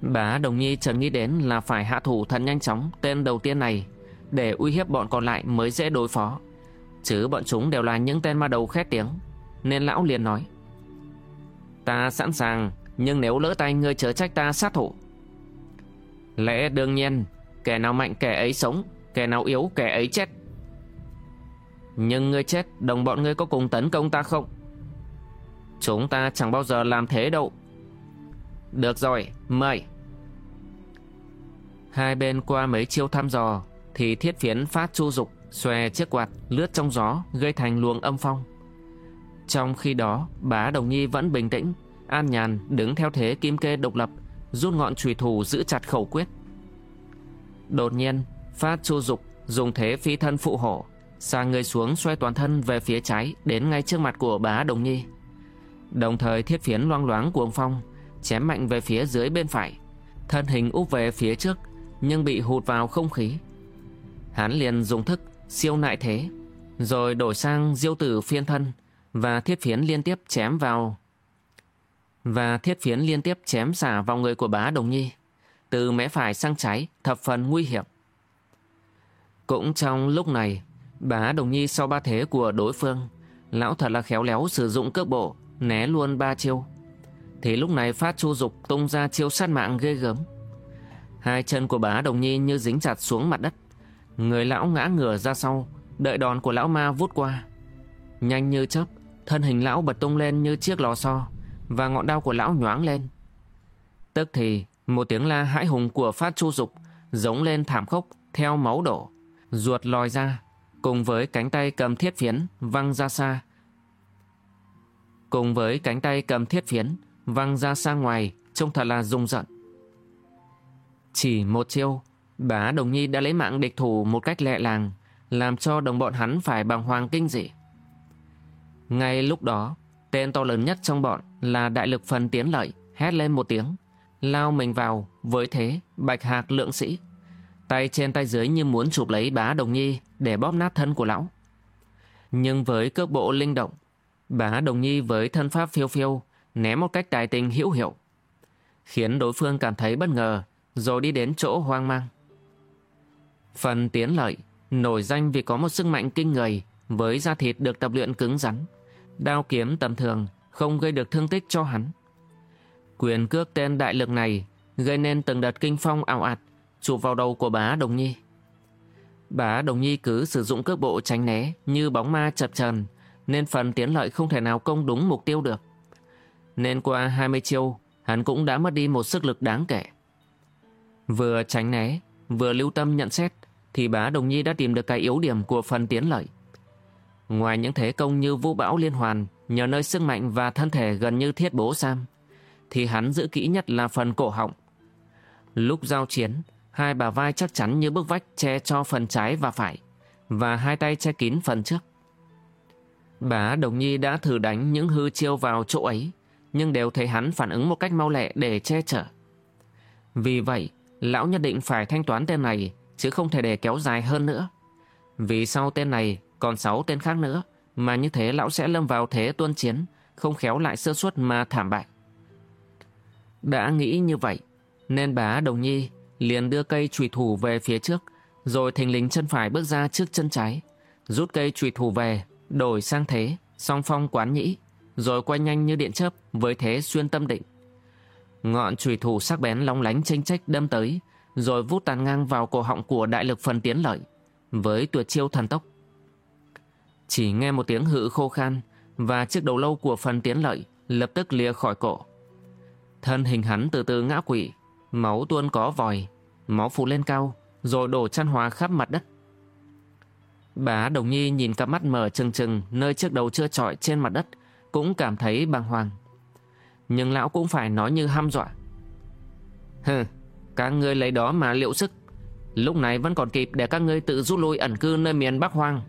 S1: Bá Đồng Nhi chợt nghĩ đến là phải hạ thủ thật nhanh chóng tên đầu tiên này để uy hiếp bọn còn lại mới dễ đối phó. Chứ bọn chúng đều là những tên ma đầu khét tiếng, nên lão liền nói. Ta sẵn sàng, nhưng nếu lỡ tay ngươi chớ trách ta sát thủ. Lẽ đương nhiên, kẻ nào mạnh kẻ ấy sống, kẻ nào yếu kẻ ấy chết. Nhưng ngươi chết, đồng bọn ngươi có cùng tấn công ta không? Chúng ta chẳng bao giờ làm thế đâu. Được rồi, mời. Hai bên qua mấy chiêu thăm dò, thì thiết phiến phát chu dục, xòe chiếc quạt lướt trong gió, gây thành luồng âm phong. Trong khi đó, bá Đồng Nhi vẫn bình tĩnh, an nhàn đứng theo thế kim kê độc lập, rút ngọn chùy thủ giữ chặt khẩu quyết. Đột nhiên, phát chu dục dùng thế phi thân phụ hộ, sang người xuống xoay toàn thân về phía trái đến ngay trước mặt của bá Đồng Nhi. Đồng thời thiết phiến loang loáng cuồng phong, chém mạnh về phía dưới bên phải, thân hình úp về phía trước nhưng bị hụt vào không khí. Hắn liền dùng thức siêu nại thế, rồi đổi sang diêu tử phiên thân và thiết phiến liên tiếp chém vào và thiết phiến liên tiếp chém xả vào người của bá Đồng Nhi, từ mé phải sang trái, thập phần nguy hiểm. Cũng trong lúc này, bá Đồng Nhi sau ba thế của đối phương, lão thật là khéo léo sử dụng cước bộ, né luôn ba chiêu. Thì lúc này phát chu dục tung ra chiêu sát mạng ghê gớm. Hai chân của bá Đồng Nhi như dính chặt xuống mặt đất. Người lão ngã ngửa ra sau, đợi đòn của lão ma vút qua. Nhanh như chớp, thân hình lão bật tung lên như chiếc lò xo và ngọn đao của lão nhoáng lên. Tức thì, một tiếng la hãi hùng của phát chu dục giống lên thảm khốc theo máu đổ, ruột lòi ra, cùng với cánh tay cầm thiết phiến văng ra xa. Cùng với cánh tay cầm thiết phiến văng ra xa ngoài, trông thật là rung giận. Chỉ một chiêu, bá Đồng Nhi đã lấy mạng địch thủ một cách lẹ làng, làm cho đồng bọn hắn phải bàng hoàng kinh dị. Ngay lúc đó, tên to lớn nhất trong bọn là đại lực phần tiến lợi, hét lên một tiếng, lao mình vào với thế bạch hạc lượng sĩ. Tay trên tay dưới như muốn chụp lấy bá Đồng Nhi để bóp nát thân của lão. Nhưng với cước bộ linh động, bá Đồng Nhi với thân pháp phiêu phiêu ném một cách tài tình hữu hiệu, khiến đối phương cảm thấy bất ngờ rồi đi đến chỗ hoang mang. Phần tiến lợi nổi danh vì có một sức mạnh kinh người với da thịt được tập luyện cứng rắn, đao kiếm tầm thường không gây được thương tích cho hắn. Quyền cước tên đại lực này gây nên từng đợt kinh phong ảo ạt chụp vào đầu của bá Đồng Nhi. Bá Đồng Nhi cứ sử dụng cước bộ tránh né như bóng ma chập trần nên phần tiến lợi không thể nào công đúng mục tiêu được. Nên qua 20 chiêu, hắn cũng đã mất đi một sức lực đáng kể. Vừa tránh né, vừa lưu tâm nhận xét, thì bá Đồng Nhi đã tìm được cái yếu điểm của phần tiến lợi. Ngoài những thế công như vũ bão liên hoàn, nhờ nơi sức mạnh và thân thể gần như thiết bố Sam, thì hắn giữ kỹ nhất là phần cổ họng. Lúc giao chiến, hai bà vai chắc chắn như bức vách che cho phần trái và phải, và hai tay che kín phần trước. bà Đồng Nhi đã thử đánh những hư chiêu vào chỗ ấy, nhưng đều thấy hắn phản ứng một cách mau lẹ để che chở. Vì vậy, lão nhất định phải thanh toán tên này, chứ không thể để kéo dài hơn nữa. Vì sau tên này còn sáu tên khác nữa, mà như thế lão sẽ lâm vào thế tuân chiến, không khéo lại sơ suất mà thảm bại. Đã nghĩ như vậy, nên bá Đồng Nhi liền đưa cây trùy thủ về phía trước, rồi thình lình chân phải bước ra trước chân trái, rút cây trùy thủ về, đổi sang thế, song phong quán nhĩ, rồi quay nhanh như điện chớp với thế xuyên tâm định. Ngọn trùy thủ sắc bén long lánh tranh trách đâm tới, rồi vút tàn ngang vào cổ họng của đại lực phần tiến lợi, với tuyệt chiêu thần tốc. Chỉ nghe một tiếng hự khô khan, và chiếc đầu lâu của phần tiến lợi lập tức lìa khỏi cổ. Thân hình hắn từ từ ngã quỵ, máu tuôn có vòi, máu phủ lên cao, rồi đổ chăn hòa khắp mặt đất. Bà Đồng Nhi nhìn cặp mắt mở trừng trừng nơi chiếc đầu chưa trọi trên mặt đất, cũng cảm thấy bàng hoàng. Nhưng lão cũng phải nói như ham dọa. Hừ, các ngươi lấy đó mà liệu sức. Lúc này vẫn còn kịp để các ngươi tự rút lui ẩn cư nơi miền Bắc Hoang.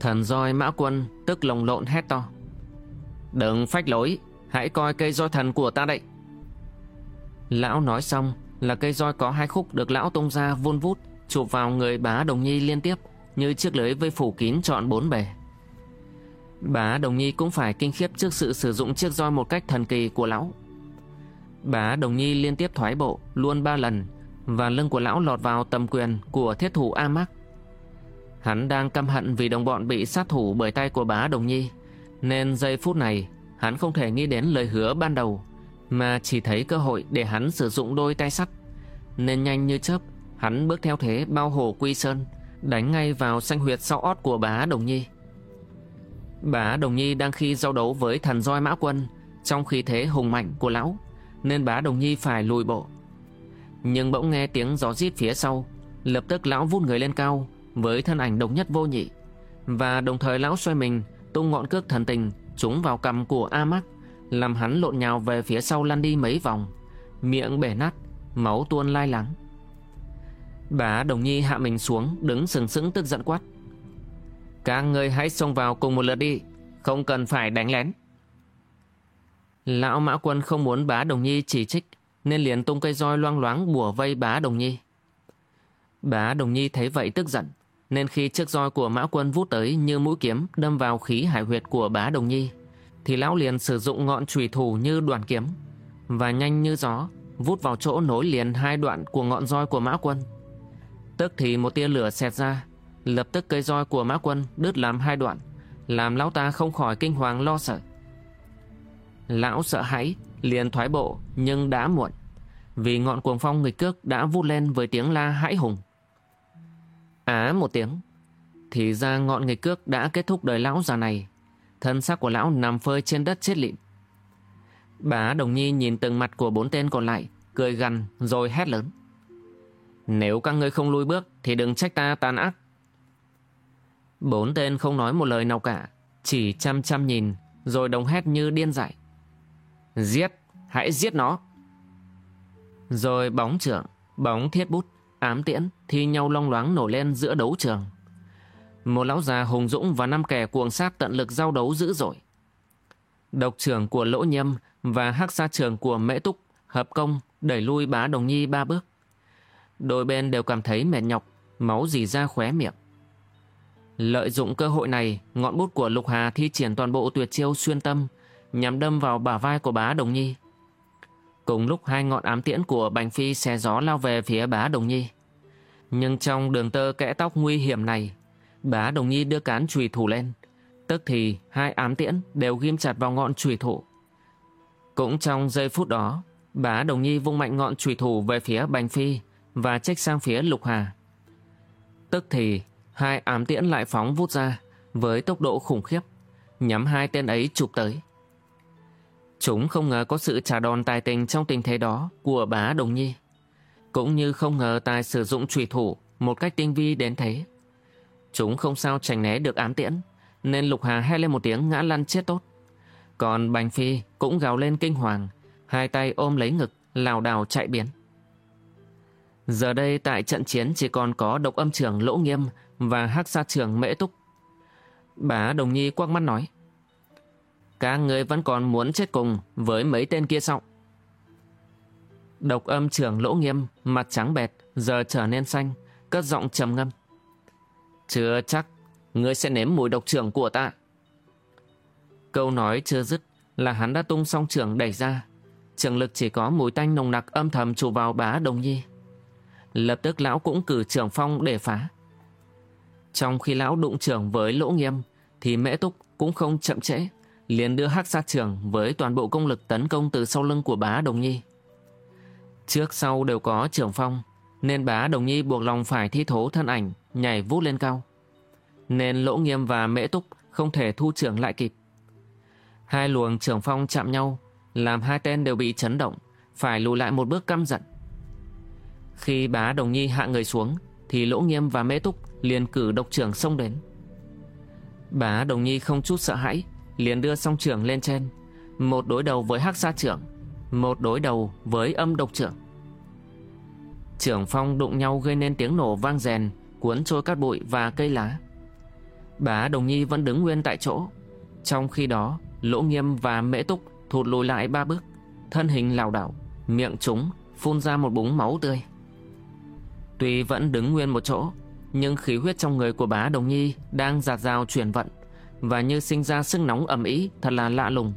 S1: Thần roi mã quân tức lồng lộn hét to. Đừng phách lối, hãy coi cây roi thần của ta đây. Lão nói xong là cây roi có hai khúc được lão tung ra vun vút chụp vào người bá Đồng Nhi liên tiếp như chiếc lưới vây phủ kín trọn bốn bề. Bá Đồng Nhi cũng phải kinh khiếp trước sự sử dụng chiếc roi một cách thần kỳ của lão. Bá Đồng Nhi liên tiếp thoái bộ luôn ba lần và lưng của lão lọt vào tầm quyền của thiết thủ A Mắc. Hắn đang căm hận vì đồng bọn bị sát thủ bởi tay của bá Đồng Nhi nên giây phút này, hắn không thể nghĩ đến lời hứa ban đầu, mà chỉ thấy cơ hội để hắn sử dụng đôi tay sắt nên nhanh như chớp, hắn bước theo thế bao hồ quy sơn, đánh ngay vào xanh huyệt sau ót của bá Đồng Nhi. Bá Đồng Nhi đang khi giao đấu với thần roi mã quân, trong khí thế hùng mạnh của lão, nên bá Đồng Nhi phải lùi bộ. Nhưng bỗng nghe tiếng gió rít phía sau, lập tức lão vút người lên cao với thân ảnh độc nhất vô nhị. Và đồng thời lão xoay mình, tung ngọn cước thần tình, trúng vào cằm của A Mắc làm hắn lộn nhào về phía sau lăn đi mấy vòng, miệng bể nát, máu tuôn lai lắng bà đồng nhi hạ mình xuống, đứng sừng sững tức giận quát. Các ngươi hãy xông vào cùng một lượt đi, không cần phải đánh lén. Lão mã quân không muốn bá đồng nhi chỉ trích, nên liền tung cây roi loang loáng bùa vây bá đồng nhi. Bá đồng nhi thấy vậy tức giận nên khi chiếc roi của mã quân vút tới như mũi kiếm đâm vào khí hải huyệt của bá đồng nhi, thì lão liền sử dụng ngọn chùy thủ như đoàn kiếm và nhanh như gió vút vào chỗ nối liền hai đoạn của ngọn roi của mã quân. Tức thì một tia lửa xẹt ra, lập tức cây roi của mã quân đứt làm hai đoạn, làm lão ta không khỏi kinh hoàng lo sợ. Lão sợ hãi, liền thoái bộ nhưng đã muộn, vì ngọn cuồng phong nghịch cước đã vút lên với tiếng la hãi hùng. Á một tiếng. Thì ra ngọn nghịch cước đã kết thúc đời lão già này. Thân xác của lão nằm phơi trên đất chết lịm. Bá Đồng Nhi nhìn từng mặt của bốn tên còn lại Cười gằn rồi hét lớn. Nếu các ngươi không lui bước Thì đừng trách ta tàn ác. Bốn tên không nói một lời nào cả Chỉ chăm chăm nhìn Rồi đồng hét như điên dại. Giết, hãy giết nó. Rồi bóng trưởng Bóng thiết bút ám tiễn thi nhau long loáng nổi lên giữa đấu trường. Một lão già hùng dũng và năm kẻ cuồng sát tận lực giao đấu dữ dội. Độc trưởng của Lỗ Nhâm và hắc sa trưởng của Mễ Túc hợp công đẩy lui bá Đồng Nhi ba bước. Đôi bên đều cảm thấy mệt nhọc, máu dì ra khóe miệng. Lợi dụng cơ hội này, ngọn bút của Lục Hà thi triển toàn bộ tuyệt chiêu xuyên tâm, nhằm đâm vào bả vai của bá Đồng Nhi. Cùng lúc hai ngọn ám tiễn của Bành Phi xé gió lao về phía bá Đồng Nhi. Nhưng trong đường tơ kẽ tóc nguy hiểm này, bá Đồng Nhi đưa cán chùy thủ lên. Tức thì hai ám tiễn đều ghim chặt vào ngọn chùy thủ. Cũng trong giây phút đó, bá Đồng Nhi vung mạnh ngọn chùy thủ về phía Bành Phi và trách sang phía Lục Hà. Tức thì hai ám tiễn lại phóng vút ra với tốc độ khủng khiếp, nhắm hai tên ấy chụp tới. Chúng không ngờ có sự trả đòn tài tình trong tình thế đó của bá Đồng Nhi. Cũng như không ngờ tài sử dụng trùy thủ một cách tinh vi đến thế. Chúng không sao tránh né được ám tiễn, nên Lục Hà hét lên một tiếng ngã lăn chết tốt. Còn Bành Phi cũng gào lên kinh hoàng, hai tay ôm lấy ngực, lảo đảo chạy biến. Giờ đây tại trận chiến chỉ còn có độc âm trưởng Lỗ Nghiêm và hắc sa trưởng Mễ Túc. Bá Đồng Nhi quắc mắt nói. Các người vẫn còn muốn chết cùng với mấy tên kia sao? Độc âm trưởng lỗ nghiêm, mặt trắng bẹt, giờ trở nên xanh, cất giọng trầm ngâm. Chưa chắc, ngươi sẽ nếm mùi độc trưởng của ta. Câu nói chưa dứt là hắn đã tung song trưởng đẩy ra. Trường lực chỉ có mùi tanh nồng nặc âm thầm trụ vào bá đồng nhi. Lập tức lão cũng cử trưởng phong để phá. Trong khi lão đụng trưởng với lỗ nghiêm thì mễ túc cũng không chậm trễ, liền đưa hắc sát trưởng với toàn bộ công lực tấn công từ sau lưng của bá Đồng Nhi. Trước sau đều có trưởng phong, nên bá Đồng Nhi buộc lòng phải thi thố thân ảnh, nhảy vút lên cao. Nên lỗ nghiêm và mễ túc không thể thu trưởng lại kịp. Hai luồng trưởng phong chạm nhau, làm hai tên đều bị chấn động, phải lùi lại một bước căm giận. Khi bá Đồng Nhi hạ người xuống, thì lỗ nghiêm và mễ túc liền cử độc trưởng xông đến. Bá Đồng Nhi không chút sợ hãi, liền đưa song trưởng lên trên, một đối đầu với hắc sa trưởng, một đối đầu với âm độc trưởng. Trưởng phong đụng nhau gây nên tiếng nổ vang rèn, cuốn trôi cát bụi và cây lá. Bá Đồng Nhi vẫn đứng nguyên tại chỗ. Trong khi đó, Lỗ Nghiêm và Mễ Túc thụt lùi lại ba bước, thân hình lảo đảo, miệng chúng phun ra một búng máu tươi. Tuy vẫn đứng nguyên một chỗ, nhưng khí huyết trong người của bá Đồng Nhi đang giạt rào chuyển vận và như sinh ra sức nóng ẩm ý thật là lạ lùng.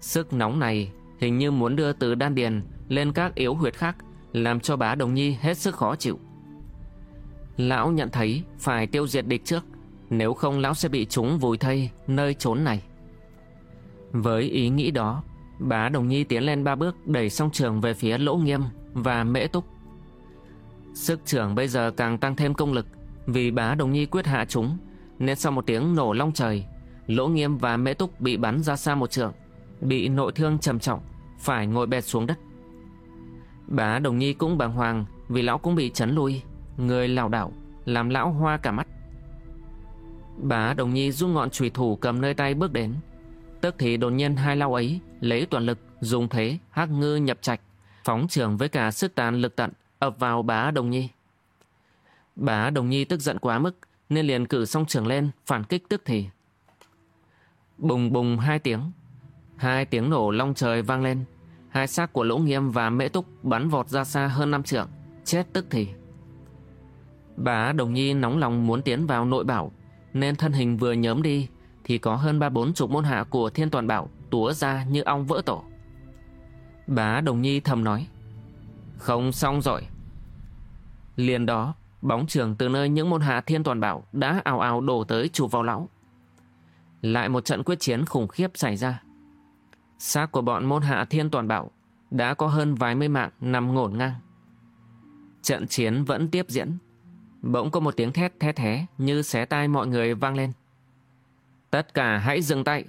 S1: Sức nóng này hình như muốn đưa từ đan điền lên các yếu huyệt khác làm cho bá Đồng Nhi hết sức khó chịu. Lão nhận thấy phải tiêu diệt địch trước nếu không lão sẽ bị chúng vùi thây nơi trốn này. Với ý nghĩ đó, bá Đồng Nhi tiến lên ba bước đẩy song trường về phía lỗ nghiêm và mễ túc. Sức trưởng bây giờ càng tăng thêm công lực vì bá Đồng Nhi quyết hạ chúng nên sau một tiếng nổ long trời lỗ nghiêm và mễ túc bị bắn ra xa một trượng, bị nội thương trầm trọng phải ngồi bệt xuống đất. Bá Đồng Nhi cũng bàng hoàng vì lão cũng bị chấn lui người lảo đảo làm lão hoa cả mắt. Bá Đồng Nhi rút ngọn chùy thủ cầm nơi tay bước đến Tức thì đột nhiên hai lao ấy Lấy toàn lực dùng thế hắc ngư nhập trạch Phóng trường với cả sức tàn lực tận ập vào bá Đồng Nhi. Bá Đồng Nhi tức giận quá mức nên liền cử song trường lên phản kích tức thì. Bùng bùng hai tiếng. Hai tiếng nổ long trời vang lên. Hai xác của Lỗ Nghiêm và Mễ Túc bắn vọt ra xa hơn năm trượng, chết tức thì. Bá Đồng Nhi nóng lòng muốn tiến vào nội bảo, nên thân hình vừa nhớm đi thì có hơn ba bốn chục môn hạ của Thiên Toàn Bảo túa ra như ong vỡ tổ. Bá Đồng Nhi thầm nói. Không xong rồi. Liền đó, bóng trường từ nơi những môn hạ thiên toàn bảo đã ào ào đổ tới chụp vào lão. Lại một trận quyết chiến khủng khiếp xảy ra. Xác của bọn môn hạ thiên toàn bảo đã có hơn vài mươi mạng nằm ngổn ngang. Trận chiến vẫn tiếp diễn. Bỗng có một tiếng thét thét thé như xé tai mọi người vang lên. Tất cả hãy dừng tay.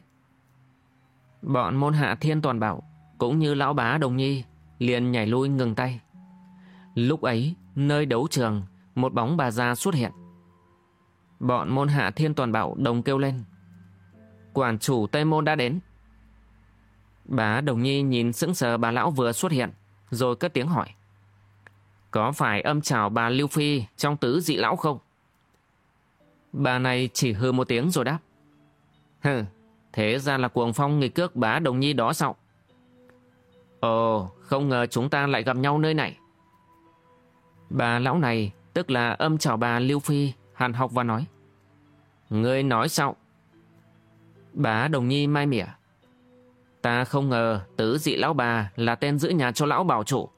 S1: Bọn môn hạ thiên toàn bảo cũng như lão bá đồng nhi liền nhảy lui ngừng tay. Lúc ấy, nơi đấu trường, một bóng bà già xuất hiện. Bọn môn hạ thiên toàn bảo đồng kêu lên. Quản chủ Tây Môn đã đến. Bà Đồng Nhi nhìn sững sờ bà lão vừa xuất hiện, rồi cất tiếng hỏi. Có phải âm chào bà Lưu Phi trong tứ dị lão không? Bà này chỉ hư một tiếng rồi đáp. Hừ, thế ra là cuồng phong nghịch cước bá Đồng Nhi đó sao? Ồ, không ngờ chúng ta lại gặp nhau nơi này. Bà lão này, tức là âm chào bà Lưu Phi, hàn học và nói. Ngươi nói sao? Bà Đồng Nhi mai mỉa. Ta không ngờ tứ dị lão bà là tên giữ nhà cho lão bảo chủ.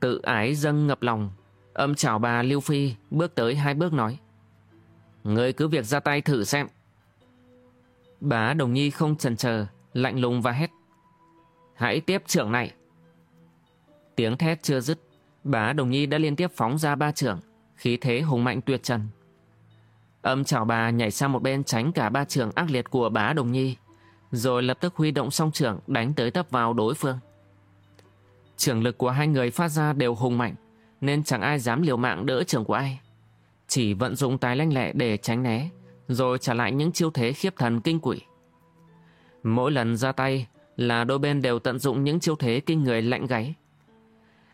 S1: Tự ái dâng ngập lòng, âm chào bà Lưu Phi bước tới hai bước nói. Ngươi cứ việc ra tay thử xem. Bà Đồng Nhi không chần chờ, lạnh lùng và hét. Hãy tiếp trưởng này. Tiếng thét chưa dứt, bá Đồng Nhi đã liên tiếp phóng ra ba trưởng, khí thế hùng mạnh tuyệt trần. Âm chảo bà nhảy sang một bên tránh cả ba trưởng ác liệt của bá Đồng Nhi, rồi lập tức huy động song trưởng đánh tới tấp vào đối phương. Trường lực của hai người phát ra đều hùng mạnh, nên chẳng ai dám liều mạng đỡ trưởng của ai. Chỉ vận dụng tài lanh lẹ để tránh né, rồi trả lại những chiêu thế khiếp thần kinh quỷ. Mỗi lần ra tay, là đôi bên đều tận dụng những chiêu thế kinh người lạnh gáy.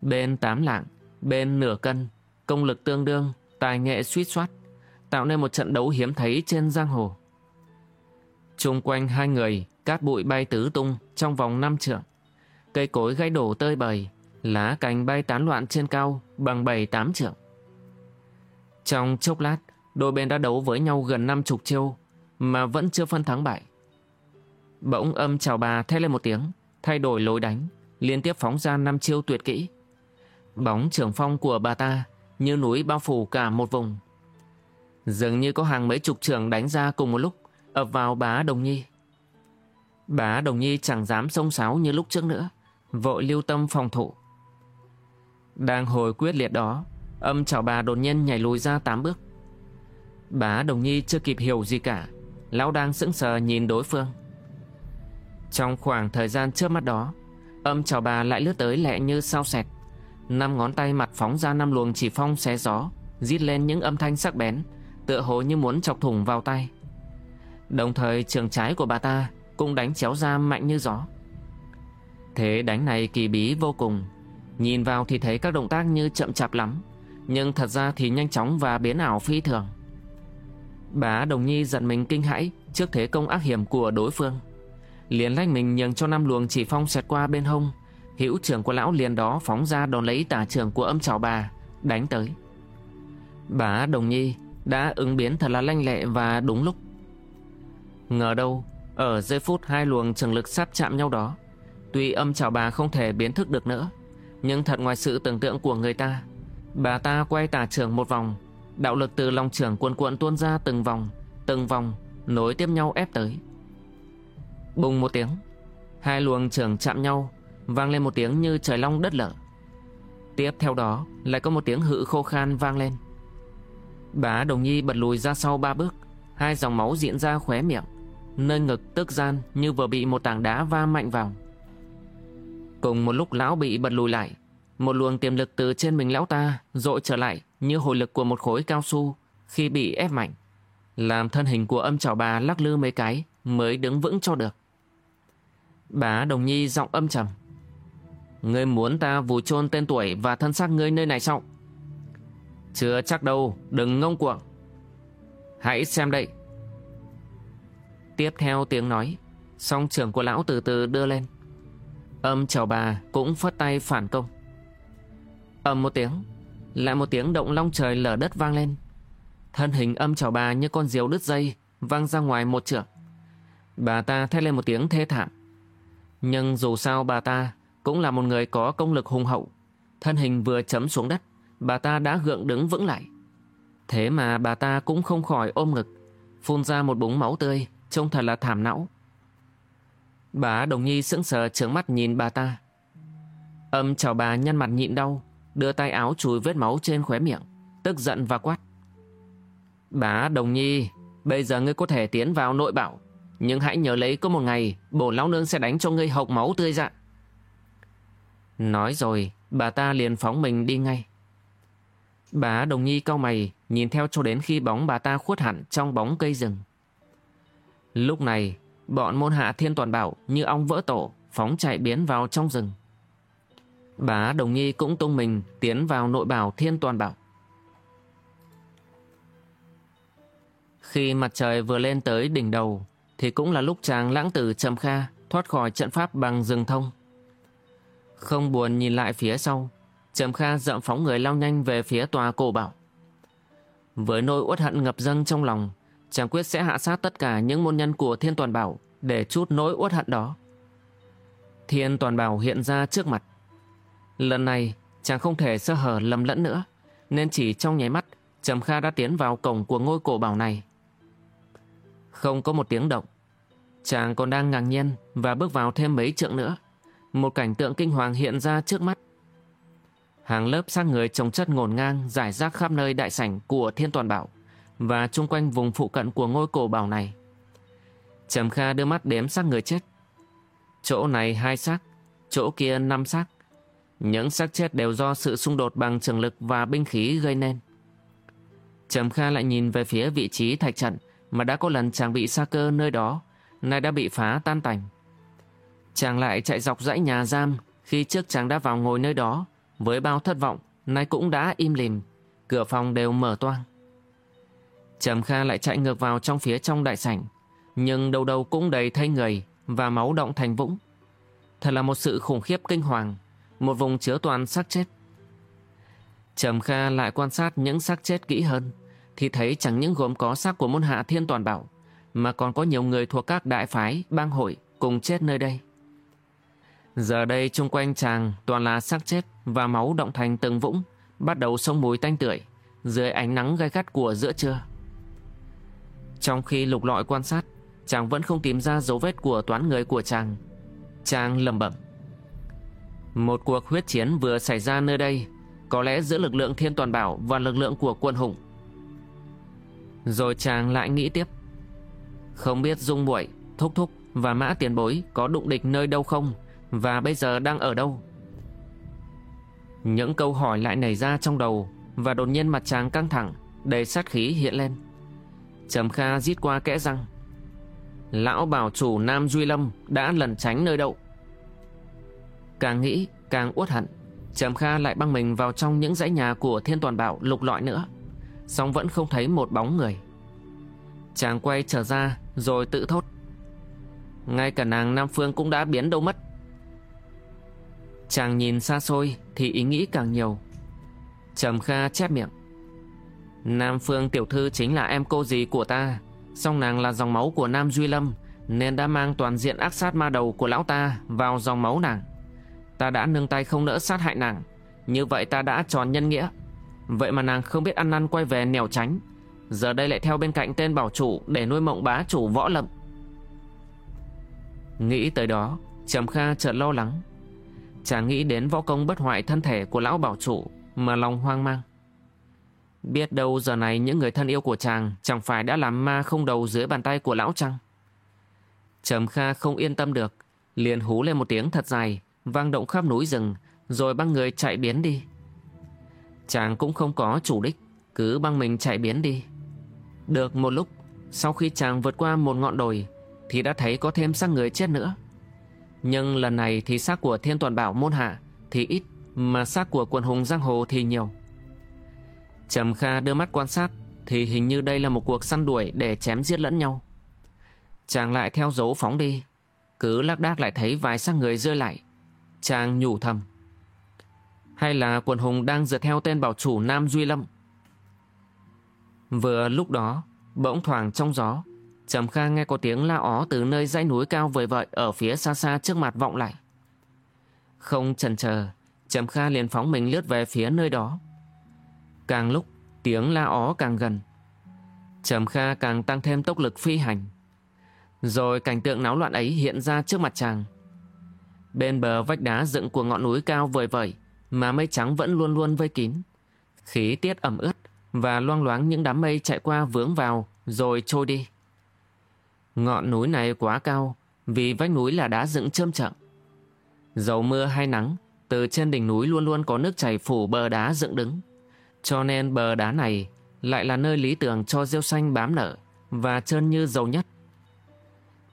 S1: Bên tám lạng, bên nửa cân, công lực tương đương, tài nghệ suýt soát, tạo nên một trận đấu hiếm thấy trên giang hồ. Trung quanh hai người, cát bụi bay tứ tung trong vòng năm trượng. Cây cối gãy đổ tơi bời, lá cành bay tán loạn trên cao bằng bảy tám trượng. Trong chốc lát, đôi bên đã đấu với nhau gần năm chục chiêu, mà vẫn chưa phân thắng bại. Bỗng âm chào bà thét lên một tiếng, thay đổi lối đánh, liên tiếp phóng ra năm chiêu tuyệt kỹ. Bóng trưởng phong của bà ta như núi bao phủ cả một vùng. Dường như có hàng mấy chục trường đánh ra cùng một lúc, ập vào bá Đồng Nhi. Bá Đồng Nhi chẳng dám sông sáo như lúc trước nữa, vội lưu tâm phòng thủ. Đang hồi quyết liệt đó, âm chào bà đột nhiên nhảy lùi ra tám bước. Bá Đồng Nhi chưa kịp hiểu gì cả, lão đang sững sờ nhìn đối phương. Trong khoảng thời gian trước mắt đó, âm chào bà lại lướt tới lẹ như sao sẹt. Năm ngón tay mặt phóng ra năm luồng chỉ phong xé gió, rít lên những âm thanh sắc bén, tựa hồ như muốn chọc thủng vào tay. Đồng thời trường trái của bà ta cũng đánh chéo ra mạnh như gió. Thế đánh này kỳ bí vô cùng, nhìn vào thì thấy các động tác như chậm chạp lắm, nhưng thật ra thì nhanh chóng và biến ảo phi thường. Bá Đồng Nhi giận mình kinh hãi trước thế công ác hiểm của đối phương. Liền lách mình nhường cho năm luồng chỉ phong xẹt qua bên hông, hữu trưởng của lão liền đó phóng ra đòn lấy tả trưởng của âm chào bà, đánh tới. Bà Đồng Nhi đã ứng biến thật là lanh lẹ và đúng lúc. Ngờ đâu, ở giây phút hai luồng trường lực sắp chạm nhau đó, tuy âm chào bà không thể biến thức được nữa, nhưng thật ngoài sự tưởng tượng của người ta, bà ta quay tả trưởng một vòng, đạo lực từ lòng trưởng cuộn cuộn tuôn ra từng vòng, từng vòng, nối tiếp nhau ép tới. Bùng một tiếng, hai luồng trưởng chạm nhau, vang lên một tiếng như trời long đất lở. Tiếp theo đó lại có một tiếng hự khô khan vang lên. Bá Đồng Nhi bật lùi ra sau ba bước, hai dòng máu diễn ra khóe miệng, nơi ngực tức gian như vừa bị một tảng đá va mạnh vào. Cùng một lúc lão bị bật lùi lại, một luồng tiềm lực từ trên mình lão ta dội trở lại như hồi lực của một khối cao su khi bị ép mạnh, làm thân hình của âm chảo bà lắc lư mấy cái mới đứng vững cho được. Bá Đồng Nhi giọng âm trầm. Ngươi muốn ta vùi chôn tên tuổi và thân xác ngươi nơi này sao? Chưa chắc đâu, đừng ngông cuồng. Hãy xem đây. Tiếp theo tiếng nói, song trưởng của lão từ từ đưa lên. Âm chào bà cũng phất tay phản công. Âm một tiếng, lại một tiếng động long trời lở đất vang lên. Thân hình âm chào bà như con diều đứt dây, văng ra ngoài một trượng. Bà ta thét lên một tiếng thê thảm. Nhưng dù sao bà ta cũng là một người có công lực hùng hậu. Thân hình vừa chấm xuống đất, bà ta đã gượng đứng vững lại. Thế mà bà ta cũng không khỏi ôm ngực, phun ra một búng máu tươi, trông thật là thảm não. Bà Đồng Nhi sững sờ trướng mắt nhìn bà ta. Âm chào bà nhăn mặt nhịn đau, đưa tay áo chùi vết máu trên khóe miệng, tức giận và quát. Bà Đồng Nhi, bây giờ ngươi có thể tiến vào nội bảo, nhưng hãy nhớ lấy có một ngày bổ lão nương sẽ đánh cho ngươi hộc máu tươi dạ. Nói rồi, bà ta liền phóng mình đi ngay. Bà Đồng Nhi cau mày, nhìn theo cho đến khi bóng bà ta khuất hẳn trong bóng cây rừng. Lúc này, bọn môn hạ thiên toàn bảo như ong vỡ tổ, phóng chạy biến vào trong rừng. Bà Đồng Nhi cũng tung mình tiến vào nội bảo thiên toàn bảo. Khi mặt trời vừa lên tới đỉnh đầu, thì cũng là lúc chàng lãng tử Trầm Kha thoát khỏi trận pháp bằng rừng thông. Không buồn nhìn lại phía sau, Trầm Kha dậm phóng người lao nhanh về phía tòa cổ bảo. Với nỗi uất hận ngập dâng trong lòng, chàng quyết sẽ hạ sát tất cả những môn nhân của Thiên Toàn Bảo để chút nỗi uất hận đó. Thiên Toàn Bảo hiện ra trước mặt. Lần này, chàng không thể sơ hở lầm lẫn nữa, nên chỉ trong nháy mắt, Trầm Kha đã tiến vào cổng của ngôi cổ bảo này. Không có một tiếng động. Chàng còn đang ngạc nhiên và bước vào thêm mấy trượng nữa. Một cảnh tượng kinh hoàng hiện ra trước mắt. Hàng lớp xác người trồng chất ngổn ngang giải rác khắp nơi đại sảnh của Thiên Toàn Bảo và chung quanh vùng phụ cận của ngôi cổ bảo này. Trầm Kha đưa mắt đếm xác người chết. Chỗ này hai xác, chỗ kia năm xác. Những xác chết đều do sự xung đột bằng trường lực và binh khí gây nên. Trầm Kha lại nhìn về phía vị trí thạch trận mà đã có lần chàng bị sa cơ nơi đó, nay đã bị phá tan tành. Chàng lại chạy dọc dãy nhà giam khi trước chàng đã vào ngồi nơi đó, với bao thất vọng, nay cũng đã im lìm, cửa phòng đều mở toang. Trầm Kha lại chạy ngược vào trong phía trong đại sảnh, nhưng đầu đầu cũng đầy thây người và máu động thành vũng. Thật là một sự khủng khiếp kinh hoàng, một vùng chứa toàn xác chết. Trầm Kha lại quan sát những xác chết kỹ hơn, thì thấy chẳng những gồm có xác của môn hạ thiên toàn bảo, mà còn có nhiều người thuộc các đại phái, bang hội cùng chết nơi đây. Giờ đây chung quanh chàng toàn là xác chết và máu động thành từng vũng, bắt đầu sông mùi tanh tưởi dưới ánh nắng gai gắt của giữa trưa. Trong khi lục lọi quan sát Chàng vẫn không tìm ra dấu vết của toán người của chàng. Chàng lầm bẩm Một cuộc huyết chiến vừa xảy ra nơi đây Có lẽ giữa lực lượng thiên toàn bảo Và lực lượng của quân hùng. Rồi chàng lại nghĩ tiếp Không biết dung muội Thúc thúc và mã tiền bối Có đụng địch nơi đâu không? Và bây giờ đang ở đâu? Những câu hỏi lại nảy ra trong đầu Và đột nhiên mặt chàng căng thẳng Đầy sát khí hiện lên. Trầm Kha rít qua kẽ răng. Lão bảo chủ Nam Duy Lâm Đã lần tránh nơi đậu. Càng nghĩ càng uất hận, Trầm Kha lại băng mình vào trong những dãy nhà Của Thiên Toàn Bảo lục lọi nữa, song vẫn không thấy một bóng người. Chàng quay trở ra Rồi tự thốt. Ngay cả nàng Nam Phương cũng đã biến đâu mất. Chàng nhìn xa xôi Thì ý nghĩ càng nhiều. Trầm Kha chép miệng. Nam Phương tiểu thư chính là em cô gì của ta. Song nàng là dòng máu của Nam Duy Lâm, Nên đã mang toàn diện ác sát ma đầu của lão ta Vào dòng máu nàng. Ta đã nương tay không nỡ sát hại nàng. Như vậy ta đã tròn nhân nghĩa. Vậy mà nàng không biết ăn năn quay về nẻo tránh. Giờ đây lại theo bên cạnh tên bảo chủ Để nuôi mộng bá chủ võ lâm. Nghĩ tới đó, Trầm Kha chợt lo lắng. Chàng nghĩ đến võ công bất hoại thân thể của lão bảo chủ Mà lòng hoang mang Biết đâu giờ này những người thân yêu của chàng chẳng phải đã làm ma không đầu dưới bàn tay của lão chăng? Trầm Kha không yên tâm được, liền hú lên một tiếng thật dài, vang động khắp núi rừng, rồi băng người chạy biến đi. Chàng cũng không có chủ đích, cứ băng mình chạy biến đi. Được một lúc, sau khi chàng vượt qua một ngọn đồi, thì đã thấy có thêm xác người chết nữa. Nhưng lần này thì xác của thiên toàn bảo môn hạ thì ít, mà xác của quần hùng giang hồ thì nhiều. Trầm Kha đưa mắt quan sát thì hình như đây là một cuộc săn đuổi để chém giết lẫn nhau. Chàng lại theo dấu phóng đi, cứ lác đác lại thấy vài xác người rơi lại. Chàng nhủ thầm. Hay là quần hùng đang dựa theo tên bảo chủ Nam Duy Lâm? Vừa lúc đó, bỗng thoảng trong gió, Trầm Kha nghe có tiếng la ó từ nơi dãy núi cao vời vợi ở phía xa xa trước mặt vọng lại. Không chần chờ, Trầm Kha liền phóng mình lướt về phía nơi đó. Càng lúc tiếng la ó càng gần. Trầm Kha càng tăng thêm tốc lực phi hành. Rồi cảnh tượng náo loạn ấy hiện ra trước mặt chàng. Bên bờ vách đá dựng của ngọn núi cao vời vợi Mà mây trắng vẫn luôn luôn vây kín. Khí tiết ẩm ướt Và loang loáng những đám mây chạy qua vướng vào Rồi trôi đi. Ngọn núi này quá cao Vì vách núi là đá dựng chơm chậm Dầu mưa hay nắng Từ trên đỉnh núi luôn luôn có nước chảy phủ bờ đá dựng đứng cho nên bờ đá này lại là nơi lý tưởng cho rêu xanh bám nở và trơn như dầu nhất.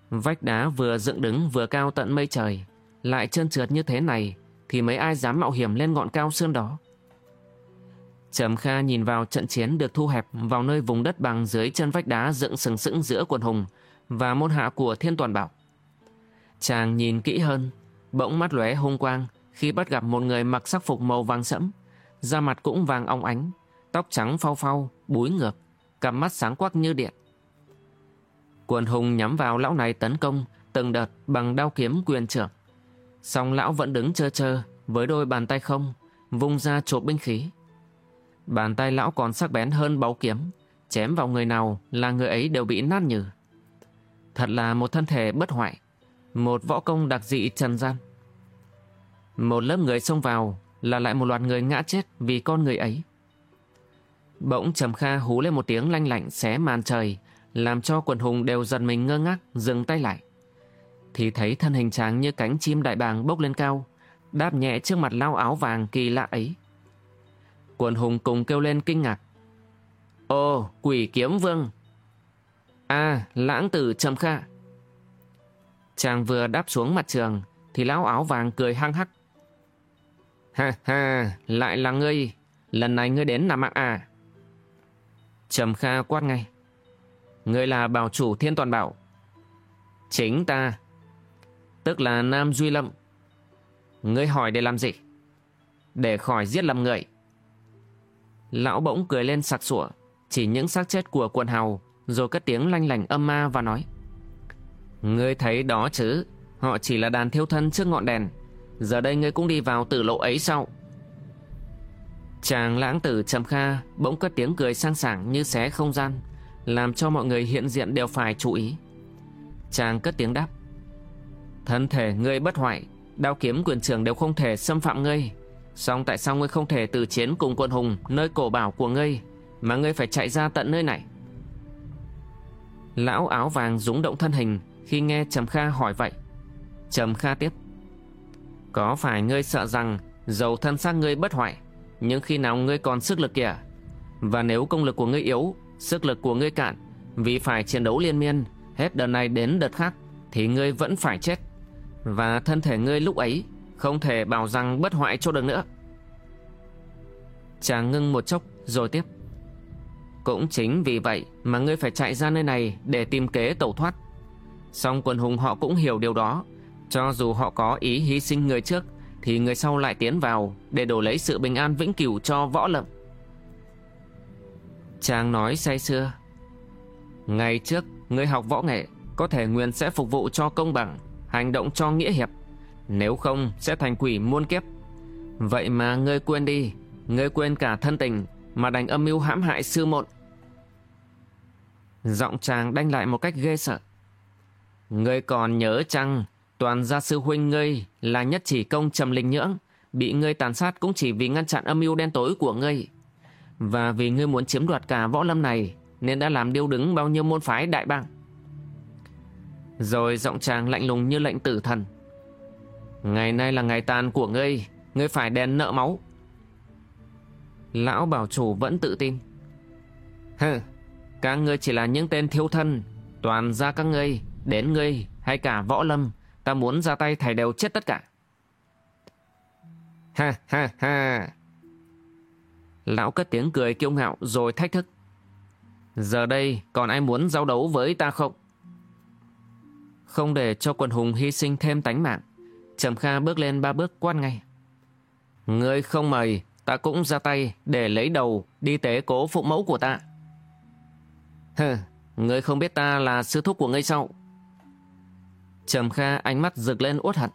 S1: Vách đá vừa dựng đứng vừa cao tận mây trời, lại trơn trượt như thế này thì mấy ai dám mạo hiểm lên ngọn cao sơn đó. Trầm Kha nhìn vào trận chiến được thu hẹp vào nơi vùng đất bằng dưới chân vách đá dựng sừng sững giữa quần hùng và môn hạ của Thiên Toàn Bảo. Chàng nhìn kỹ hơn, bỗng mắt lóe hung quang khi bắt gặp một người mặc sắc phục màu vàng sẫm, da mặt cũng vàng óng ánh, tóc trắng phau phau, búi ngược, cặp mắt sáng quắc như điện. Quần hùng nhắm vào lão này tấn công từng đợt bằng đao kiếm quyền trưởng. Song lão vẫn đứng chơ chơ với đôi bàn tay không, vung ra chộp binh khí. Bàn tay lão còn sắc bén hơn báu kiếm, chém vào người nào là người ấy đều bị nát nhừ. Thật là một thân thể bất hoại, một võ công đặc dị trần gian. Một lớp người xông vào là lại một loạt người ngã chết vì con người ấy. Bỗng Trầm Kha hú lên một tiếng lanh lạnh xé màn trời, làm cho quần hùng đều giật mình ngơ ngác, dừng tay lại. Thì thấy thân hình tráng như cánh chim đại bàng bốc lên cao, đáp nhẹ trước mặt lao áo vàng kỳ lạ ấy. Quần hùng cùng kêu lên kinh ngạc. Ồ, quỷ kiếm vương! À, lãng tử Trầm Kha! Chàng vừa đáp xuống mặt trường, thì lão áo vàng cười hăng hắc. Ha ha, lại là ngươi. Lần này ngươi đến Nam Mạng à? Trầm Kha quát ngay. Ngươi là bảo chủ thiên toàn bảo. Chính ta. Tức là Nam Duy Lâm. Ngươi hỏi để làm gì? Để khỏi giết lầm người. Lão bỗng cười lên sặc sủa, chỉ những xác chết của quần hào, rồi cất tiếng lanh lành âm ma và nói. Ngươi thấy đó chứ, họ chỉ là đàn thiêu thân trước ngọn đèn, Giờ đây ngươi cũng đi vào tử lộ ấy sau. Chàng lãng tử trầm kha Bỗng cất tiếng cười sang sảng như xé không gian làm cho mọi người hiện diện đều phải chú ý. Chàng cất tiếng đáp. Thân thể ngươi bất hoại, đao kiếm quyền trường đều không thể xâm phạm ngươi. Song tại sao ngươi không thể từ chiến cùng quân hùng nơi cổ bảo của ngươi, mà ngươi phải chạy ra tận nơi này? Lão áo vàng rúng động thân hình khi nghe Trầm Kha hỏi vậy. Trầm Kha tiếp. Có phải ngươi sợ rằng dầu thân xác ngươi bất hoại, nhưng khi nào ngươi còn sức lực kìa? Và nếu công lực của ngươi yếu, sức lực của ngươi cạn, vì phải chiến đấu liên miên, hết đợt này đến đợt khác, thì ngươi vẫn phải chết. Và thân thể ngươi lúc ấy không thể bảo rằng bất hoại cho được nữa. Chàng ngưng một chốc rồi tiếp. Cũng chính vì vậy mà ngươi phải chạy ra nơi này để tìm kế tẩu thoát. Song quần hùng họ cũng hiểu điều đó. Cho dù họ có ý hy sinh người trước thì người sau lại tiến vào để đổi lấy sự bình an vĩnh cửu cho võ lâm. Chàng nói say xưa. Ngày trước, ngươi học võ nghệ có thể nguyện sẽ phục vụ cho công bằng, hành động cho nghĩa hiệp. Nếu không sẽ thành quỷ muôn kiếp. Vậy mà ngươi quên đi, ngươi quên cả thân tình mà đành âm mưu hãm hại sư môn. Giọng chàng đanh lại một cách ghê sợ. Ngươi còn nhớ chăng toàn gia sư huynh ngươi là nhất chỉ công trầm linh nhưỡng, bị ngươi tàn sát cũng chỉ vì ngăn chặn âm mưu đen tối của ngươi. Và vì ngươi muốn chiếm đoạt cả võ lâm này nên đã làm điêu đứng bao nhiêu môn phái đại bang. Rồi giọng chàng lạnh lùng như lệnh tử thần. Ngày nay là ngày tàn của ngươi, ngươi phải đền nợ máu. Lão bảo chủ vẫn tự tin. Hừ, các ngươi chỉ là những tên thiếu thân, toàn ra các ngươi, đến ngươi hay cả võ lâm, ta muốn ra tay thầy đều chết tất cả. Ha ha ha. Lão cất tiếng cười kiêu ngạo rồi thách thức. Giờ đây còn ai muốn giao đấu với ta không? Không để cho quần hùng hy sinh thêm tánh mạng, Trầm Kha bước lên ba bước quan ngay. Ngươi không mời, ta cũng ra tay để lấy đầu đi tế cố phụ mẫu của ta. Hừ, ngươi không biết ta là sư thúc của ngươi sao? Trầm Kha ánh mắt rực lên uất hận.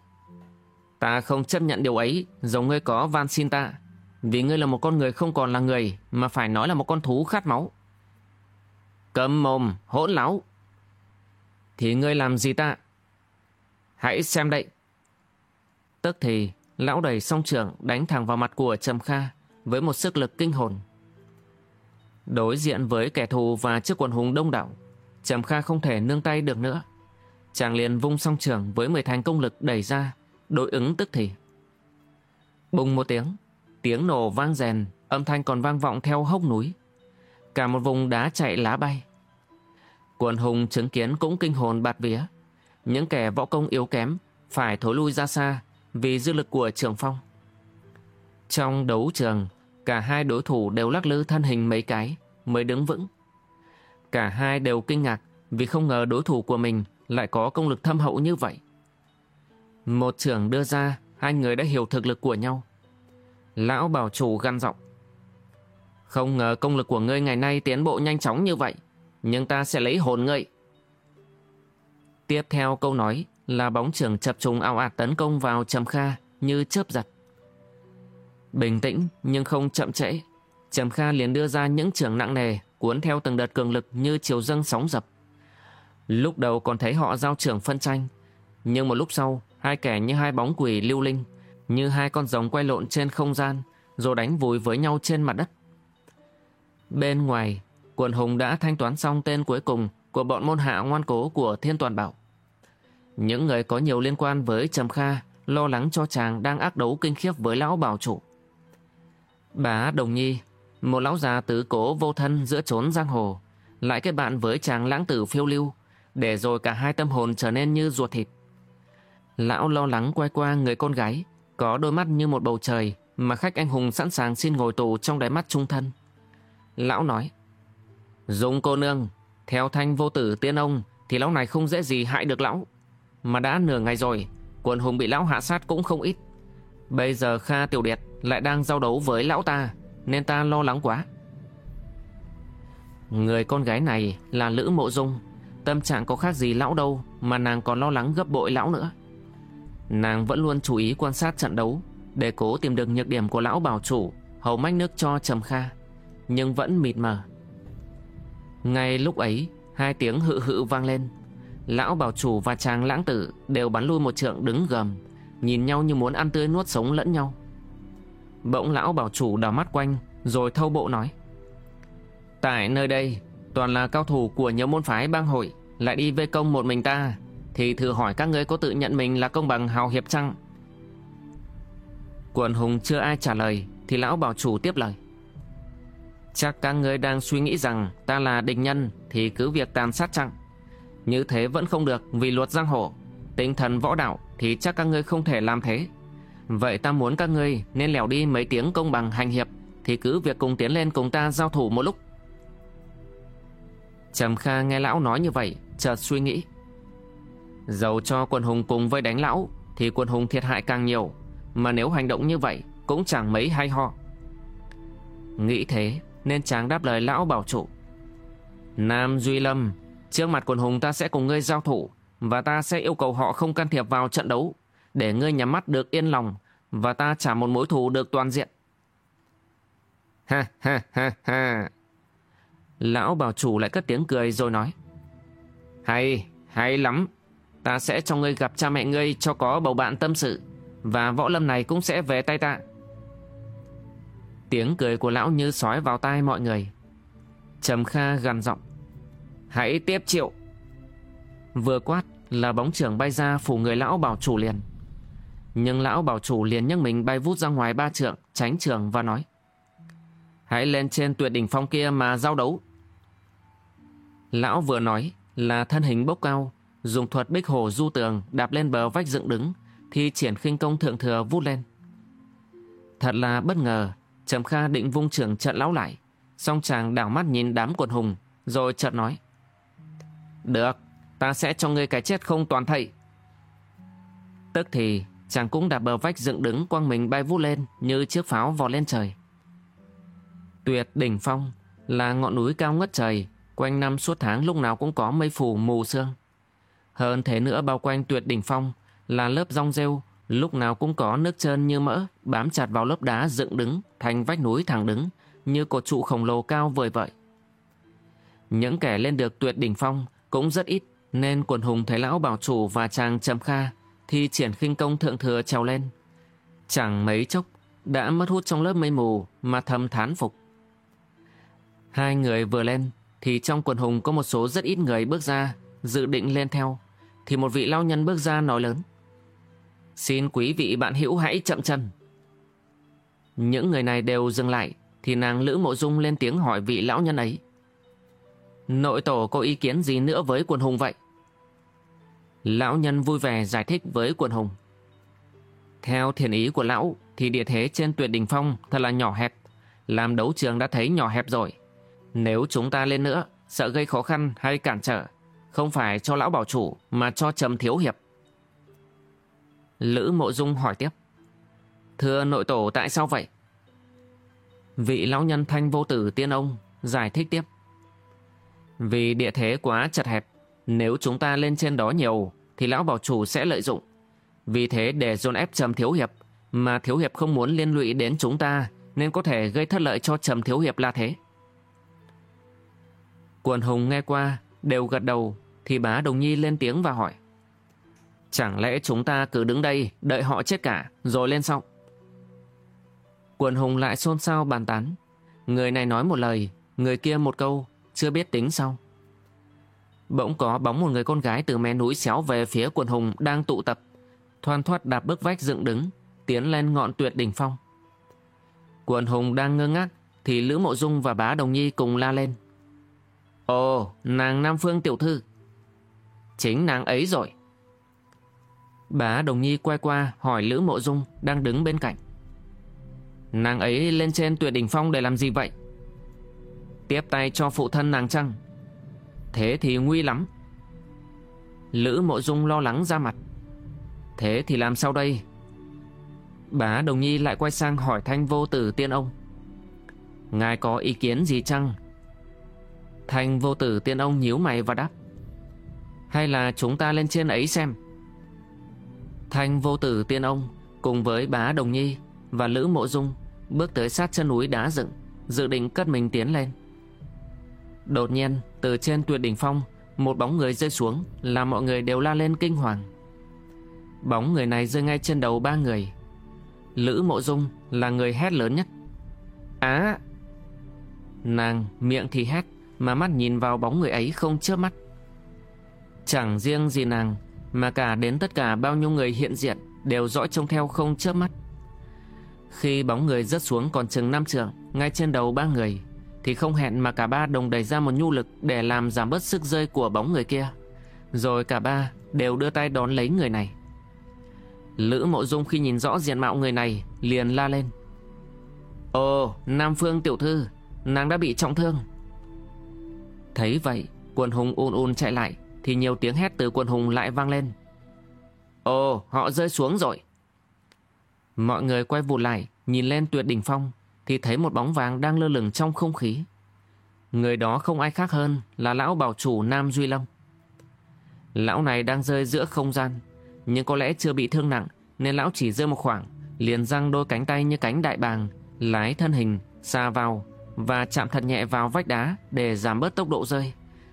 S1: Ta không chấp nhận điều ấy, giống ngươi có van xin ta. Vì ngươi là một con người không còn là người, mà phải nói là một con thú khát máu. Cấm mồm, hỗn láo. Thì ngươi làm gì ta? Hãy xem đây. Tức thì, lão đầy song trưởng đánh thẳng vào mặt của Trầm Kha với một sức lực kinh hồn. Đối diện với kẻ thù và chiếc quần hùng đông đảo, Trầm Kha không thể nương tay được nữa. Chàng liền vung song trường với mười thành công lực đẩy ra, đối ứng tức thì. Bùng một tiếng, tiếng nổ vang rèn, âm thanh còn vang vọng theo hốc núi. Cả một vùng đá chạy lá bay. Quần hùng chứng kiến cũng kinh hồn bạt vía. Những kẻ võ công yếu kém phải thối lui ra xa vì dư lực của trường phong. Trong đấu trường, cả hai đối thủ đều lắc lư thân hình mấy cái mới đứng vững. Cả hai đều kinh ngạc vì không ngờ đối thủ của mình lại có công lực thâm hậu như vậy. Một trưởng đưa ra, hai người đã hiểu thực lực của nhau. Lão bảo chủ gằn giọng. Không ngờ công lực của ngươi ngày nay tiến bộ nhanh chóng như vậy, nhưng ta sẽ lấy hồn ngươi. Tiếp theo câu nói là bóng trưởng chập trùng ao ạt tấn công vào Trầm Kha như chớp giật. Bình tĩnh nhưng không chậm trễ, Trầm Kha liền đưa ra những trường nặng nề cuốn theo từng đợt cường lực như chiều dâng sóng dập. Lúc đầu còn thấy họ giao trưởng phân tranh, nhưng một lúc sau, hai kẻ như hai bóng quỷ lưu linh, như hai con rồng quay lộn trên không gian, rồi đánh vùi với nhau trên mặt đất. Bên ngoài, quần hùng đã thanh toán xong tên cuối cùng của bọn môn hạ ngoan cố của Thiên Toàn Bảo. Những người có nhiều liên quan với Trầm Kha lo lắng cho chàng đang ác đấu kinh khiếp với lão bảo chủ. Bá Đồng Nhi, một lão già tứ cố vô thân giữa trốn giang hồ, lại kết bạn với chàng lãng tử phiêu lưu, để rồi cả hai tâm hồn trở nên như ruột thịt. Lão lo lắng quay qua người con gái, có đôi mắt như một bầu trời mà khách anh hùng sẵn sàng xin ngồi tù trong đáy mắt trung thân. Lão nói, Dung cô nương, theo thanh vô tử tiên ông thì lão này không dễ gì hại được lão. Mà đã nửa ngày rồi, quần hùng bị lão hạ sát cũng không ít. Bây giờ Kha Tiểu Điệt lại đang giao đấu với lão ta, nên ta lo lắng quá. Người con gái này là Lữ Mộ Dung, tâm trạng có khác gì lão đâu mà nàng còn lo lắng gấp bội lão nữa. Nàng vẫn luôn chú ý quan sát trận đấu để cố tìm được nhược điểm của lão bảo chủ hầu mách nước cho Trầm Kha, nhưng vẫn mịt mờ. Ngay lúc ấy Hai tiếng hự hự vang lên Lão bảo chủ và chàng lãng tử Đều bắn lui một trượng đứng gầm Nhìn nhau như muốn ăn tươi nuốt sống lẫn nhau Bỗng lão bảo chủ đào mắt quanh, Rồi thâu bộ nói. Tại nơi đây, Toàn là cao thủ của nhiều môn phái bang hội, Lại đi vây công một mình ta, Thì thử hỏi các ngươi có tự nhận mình là công bằng hào hiệp chăng? Quần hùng chưa ai trả lời, Thì lão bảo chủ tiếp lời. Chắc các ngươi đang suy nghĩ rằng Ta là địch nhân Thì cứ việc tàn sát chăng? Như thế vẫn không được vì luật giang hồ, Tinh thần võ đạo Thì chắc các ngươi không thể làm thế. Vậy ta muốn các ngươi nên lẻo đi mấy tiếng công bằng hành hiệp, Thì cứ việc cùng tiến lên cùng ta giao thủ một lúc. Trầm Kha nghe lão nói như vậy, Chợt suy nghĩ. Dầu cho quân hùng cùng với đánh lão, Thì quân hùng thiệt hại càng nhiều, Mà nếu hành động như vậy, Cũng chẳng mấy hay ho. Nghĩ thế, nên chàng đáp lời lão bảo trụ. Nam Duy Lâm, Trước mặt quân hùng ta sẽ cùng ngươi giao thủ, Và ta sẽ yêu cầu họ không can thiệp vào trận đấu. Để ngươi nhắm mắt được yên lòng Và ta trả một mối thù được toàn diện. Ha ha ha ha. Lão bảo chủ lại cất tiếng cười rồi nói Hay, hay lắm. Ta sẽ cho ngươi gặp cha mẹ ngươi cho có bầu bạn tâm sự Và võ lâm này cũng sẽ về tay ta. Tiếng cười của lão như sói vào tai mọi người. Trầm Kha gằn giọng Hãy tiếp chịu. Vừa quát là bóng trưởng bay ra phủ người lão bảo chủ liền. Nhưng lão bảo chủ liền nhấc mình bay vút ra ngoài ba trượng Tránh trường và nói Hãy lên trên tuyệt đỉnh phong kia mà giao đấu Lão vừa nói là thân hình bốc cao, dùng thuật bích hồ du tường đạp lên bờ vách dựng đứng, thì triển khinh công thượng thừa vút lên. Thật là bất ngờ, Trầm Kha định vung trưởng trận lão lại, song chàng đảo mắt nhìn đám quần hùng, rồi chợt nói. Được, ta sẽ cho ngươi cái chết không toàn thậy. Tức thì, chàng cũng đạp bờ vách dựng đứng quang mình bay vút lên như chiếc pháo vò lên trời. Tuyệt đỉnh phong là ngọn núi cao ngất trời, Quanh năm suốt tháng lúc nào cũng có mây phủ mù sương. Hơn thế nữa bao quanh tuyệt đỉnh phong là lớp rong rêu, lúc nào cũng có nước trơn như mỡ bám chặt vào lớp đá dựng đứng thành vách núi thẳng đứng như cột trụ khổng lồ cao vời vợi. Những kẻ lên được tuyệt đỉnh phong cũng rất ít nên quần hùng thấy lão bảo chủ và chàng trầm kha thì triển khinh công thượng thừa trèo lên. Chẳng mấy chốc đã mất hút trong lớp mây mù mà thầm thán phục. Hai người vừa lên thì trong quần hùng có một số rất ít người bước ra, dự định lên theo, thì một vị lao nhân bước ra nói lớn. Xin quý vị bạn hữu hãy chậm chân. Những người này đều dừng lại, thì nàng Lữ Mộ Dung lên tiếng hỏi vị lão nhân ấy. Nội tổ có ý kiến gì nữa với quần hùng vậy? Lão nhân vui vẻ giải thích với quận hùng. Theo thiền ý của lão thì địa thế trên tuyệt đỉnh phong thật là nhỏ hẹp. Làm đấu trường đã thấy nhỏ hẹp rồi. Nếu chúng ta lên nữa, sợ gây khó khăn hay cản trở, không phải cho lão bảo chủ mà cho trầm thiếu hiệp. Lữ mộ dung hỏi tiếp. Thưa nội tổ tại sao vậy? Vị lão nhân thanh vô tử tiên ông giải thích tiếp. Vì địa thế quá chật hẹp, nếu chúng ta lên trên đó nhiều thì lão bảo chủ sẽ lợi dụng. Vì thế để dồn ép trầm thiếu hiệp mà thiếu hiệp không muốn liên lụy đến chúng ta nên có thể gây thất lợi cho trầm thiếu hiệp là thế. Quần hùng nghe qua đều gật đầu thì bá Đồng Nhi lên tiếng và hỏi. Chẳng lẽ chúng ta cứ đứng đây đợi họ chết cả rồi lên sau? Quần hùng lại xôn xao bàn tán. Người này nói một lời, người kia một câu, chưa biết tính sau. Bỗng có bóng một người con gái từ mé núi xéo về phía quần hùng đang tụ tập. Thoan thoát đạp bước vách dựng đứng, tiến lên ngọn tuyệt đỉnh phong. Quần hùng đang ngơ ngác thì Lữ Mộ Dung và bá Đồng Nhi cùng la lên. Ồ, nàng Nam Phương tiểu thư. Chính nàng ấy rồi. Bá Đồng Nhi quay qua hỏi Lữ Mộ Dung đang đứng bên cạnh. Nàng ấy lên trên tuyệt đỉnh phong để làm gì vậy? Tiếp tay cho phụ thân nàng chăng? Thế thì nguy lắm. Lữ Mộ Dung lo lắng ra mặt. Thế thì làm sao đây? Bá Đồng Nhi lại quay sang hỏi thanh vô tử tiên ông. Ngài có ý kiến gì chăng thanh vô tử tiên ông nhíu mày và đáp Hay là chúng ta lên trên ấy xem Thanh vô tử tiên ông Cùng với bá Đồng Nhi Và Lữ Mộ Dung Bước tới sát chân núi đá dựng, Dự định cất mình tiến lên Đột nhiên, từ trên tuyệt đỉnh phong, Một bóng người rơi xuống, Làm mọi người đều la lên kinh hoàng. Bóng người này rơi ngay trên đầu ba người. Lữ Mộ Dung là người hét lớn nhất. Á! Nàng miệng thì hét, Mà mắt nhìn vào bóng người ấy không chớp mắt. Chẳng riêng gì nàng, Mà cả đến tất cả bao nhiêu người hiện diện Đều dõi trông theo không chớp mắt. Khi bóng người rớt xuống còn chừng năm trượng, Ngay trên đầu ba người thì không hẹn mà cả ba đồng đẩy ra một nhu lực Để làm giảm bớt sức rơi của bóng người kia. Rồi cả ba đều đưa tay đón lấy người này. Lữ mộ dung khi nhìn rõ diện mạo người này Liền la lên. Ồ, Nam Phương tiểu thư, Nàng đã bị trọng thương. Thấy vậy Quần hùng ôn ôn chạy lại Thì nhiều tiếng hét từ quần hùng lại vang lên. Ồ, họ rơi xuống rồi. Mọi người quay vụt lại, Nhìn lên tuyệt đỉnh phong. Thì thấy một bóng vàng đang lơ lửng trong không khí. Người đó không ai khác hơn Là lão bảo chủ Nam Duy Lâm. Lão này đang rơi giữa không gian, Nhưng có lẽ chưa bị thương nặng, Nên lão chỉ rơi một khoảng, Liền răng đôi cánh tay như cánh đại bàng, Lái thân hình xa vào Và chạm thật nhẹ vào vách đá Để giảm bớt tốc độ rơi,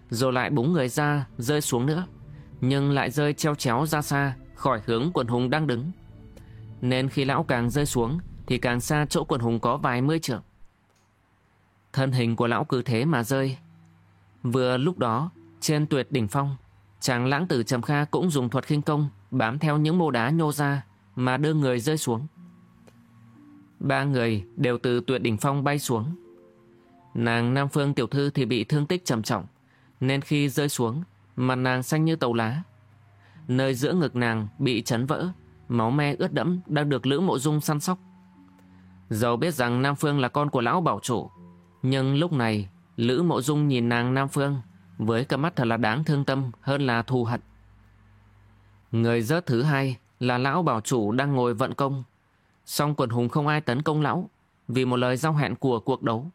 S1: Rồi lại búng người ra, rơi xuống nữa, Nhưng lại rơi treo chéo ra xa Khỏi hướng quần hùng đang đứng. Nên khi lão càng rơi xuống thì càng xa chỗ quần hùng có vài mươi trượng. Thân hình của lão cứ thế mà rơi. Vừa lúc đó, Trên tuyệt đỉnh phong, Chàng lãng tử Trầm Kha cũng dùng thuật khinh công Bám theo những mô đá nhô ra Mà đưa người rơi xuống. Ba người đều từ tuyệt đỉnh phong bay xuống. Nàng Nam Phương tiểu thư thì bị thương tích trầm trọng, Nên khi rơi xuống, Mặt nàng xanh như tàu lá. Nơi giữa ngực nàng bị chấn vỡ, Máu me ướt đẫm đang được Lữ Mộ Dung săn sóc. Dẫu biết rằng Nam Phương là con của lão bảo chủ, Nhưng lúc này, Lữ Mộ Dung nhìn nàng Nam Phương Với cặp mắt thật là đáng thương tâm Hơn là thù hận. Người rớt thứ hai Là lão bảo chủ đang ngồi vận công. Song quần hùng không ai tấn công lão Vì một lời giao hẹn của cuộc đấu.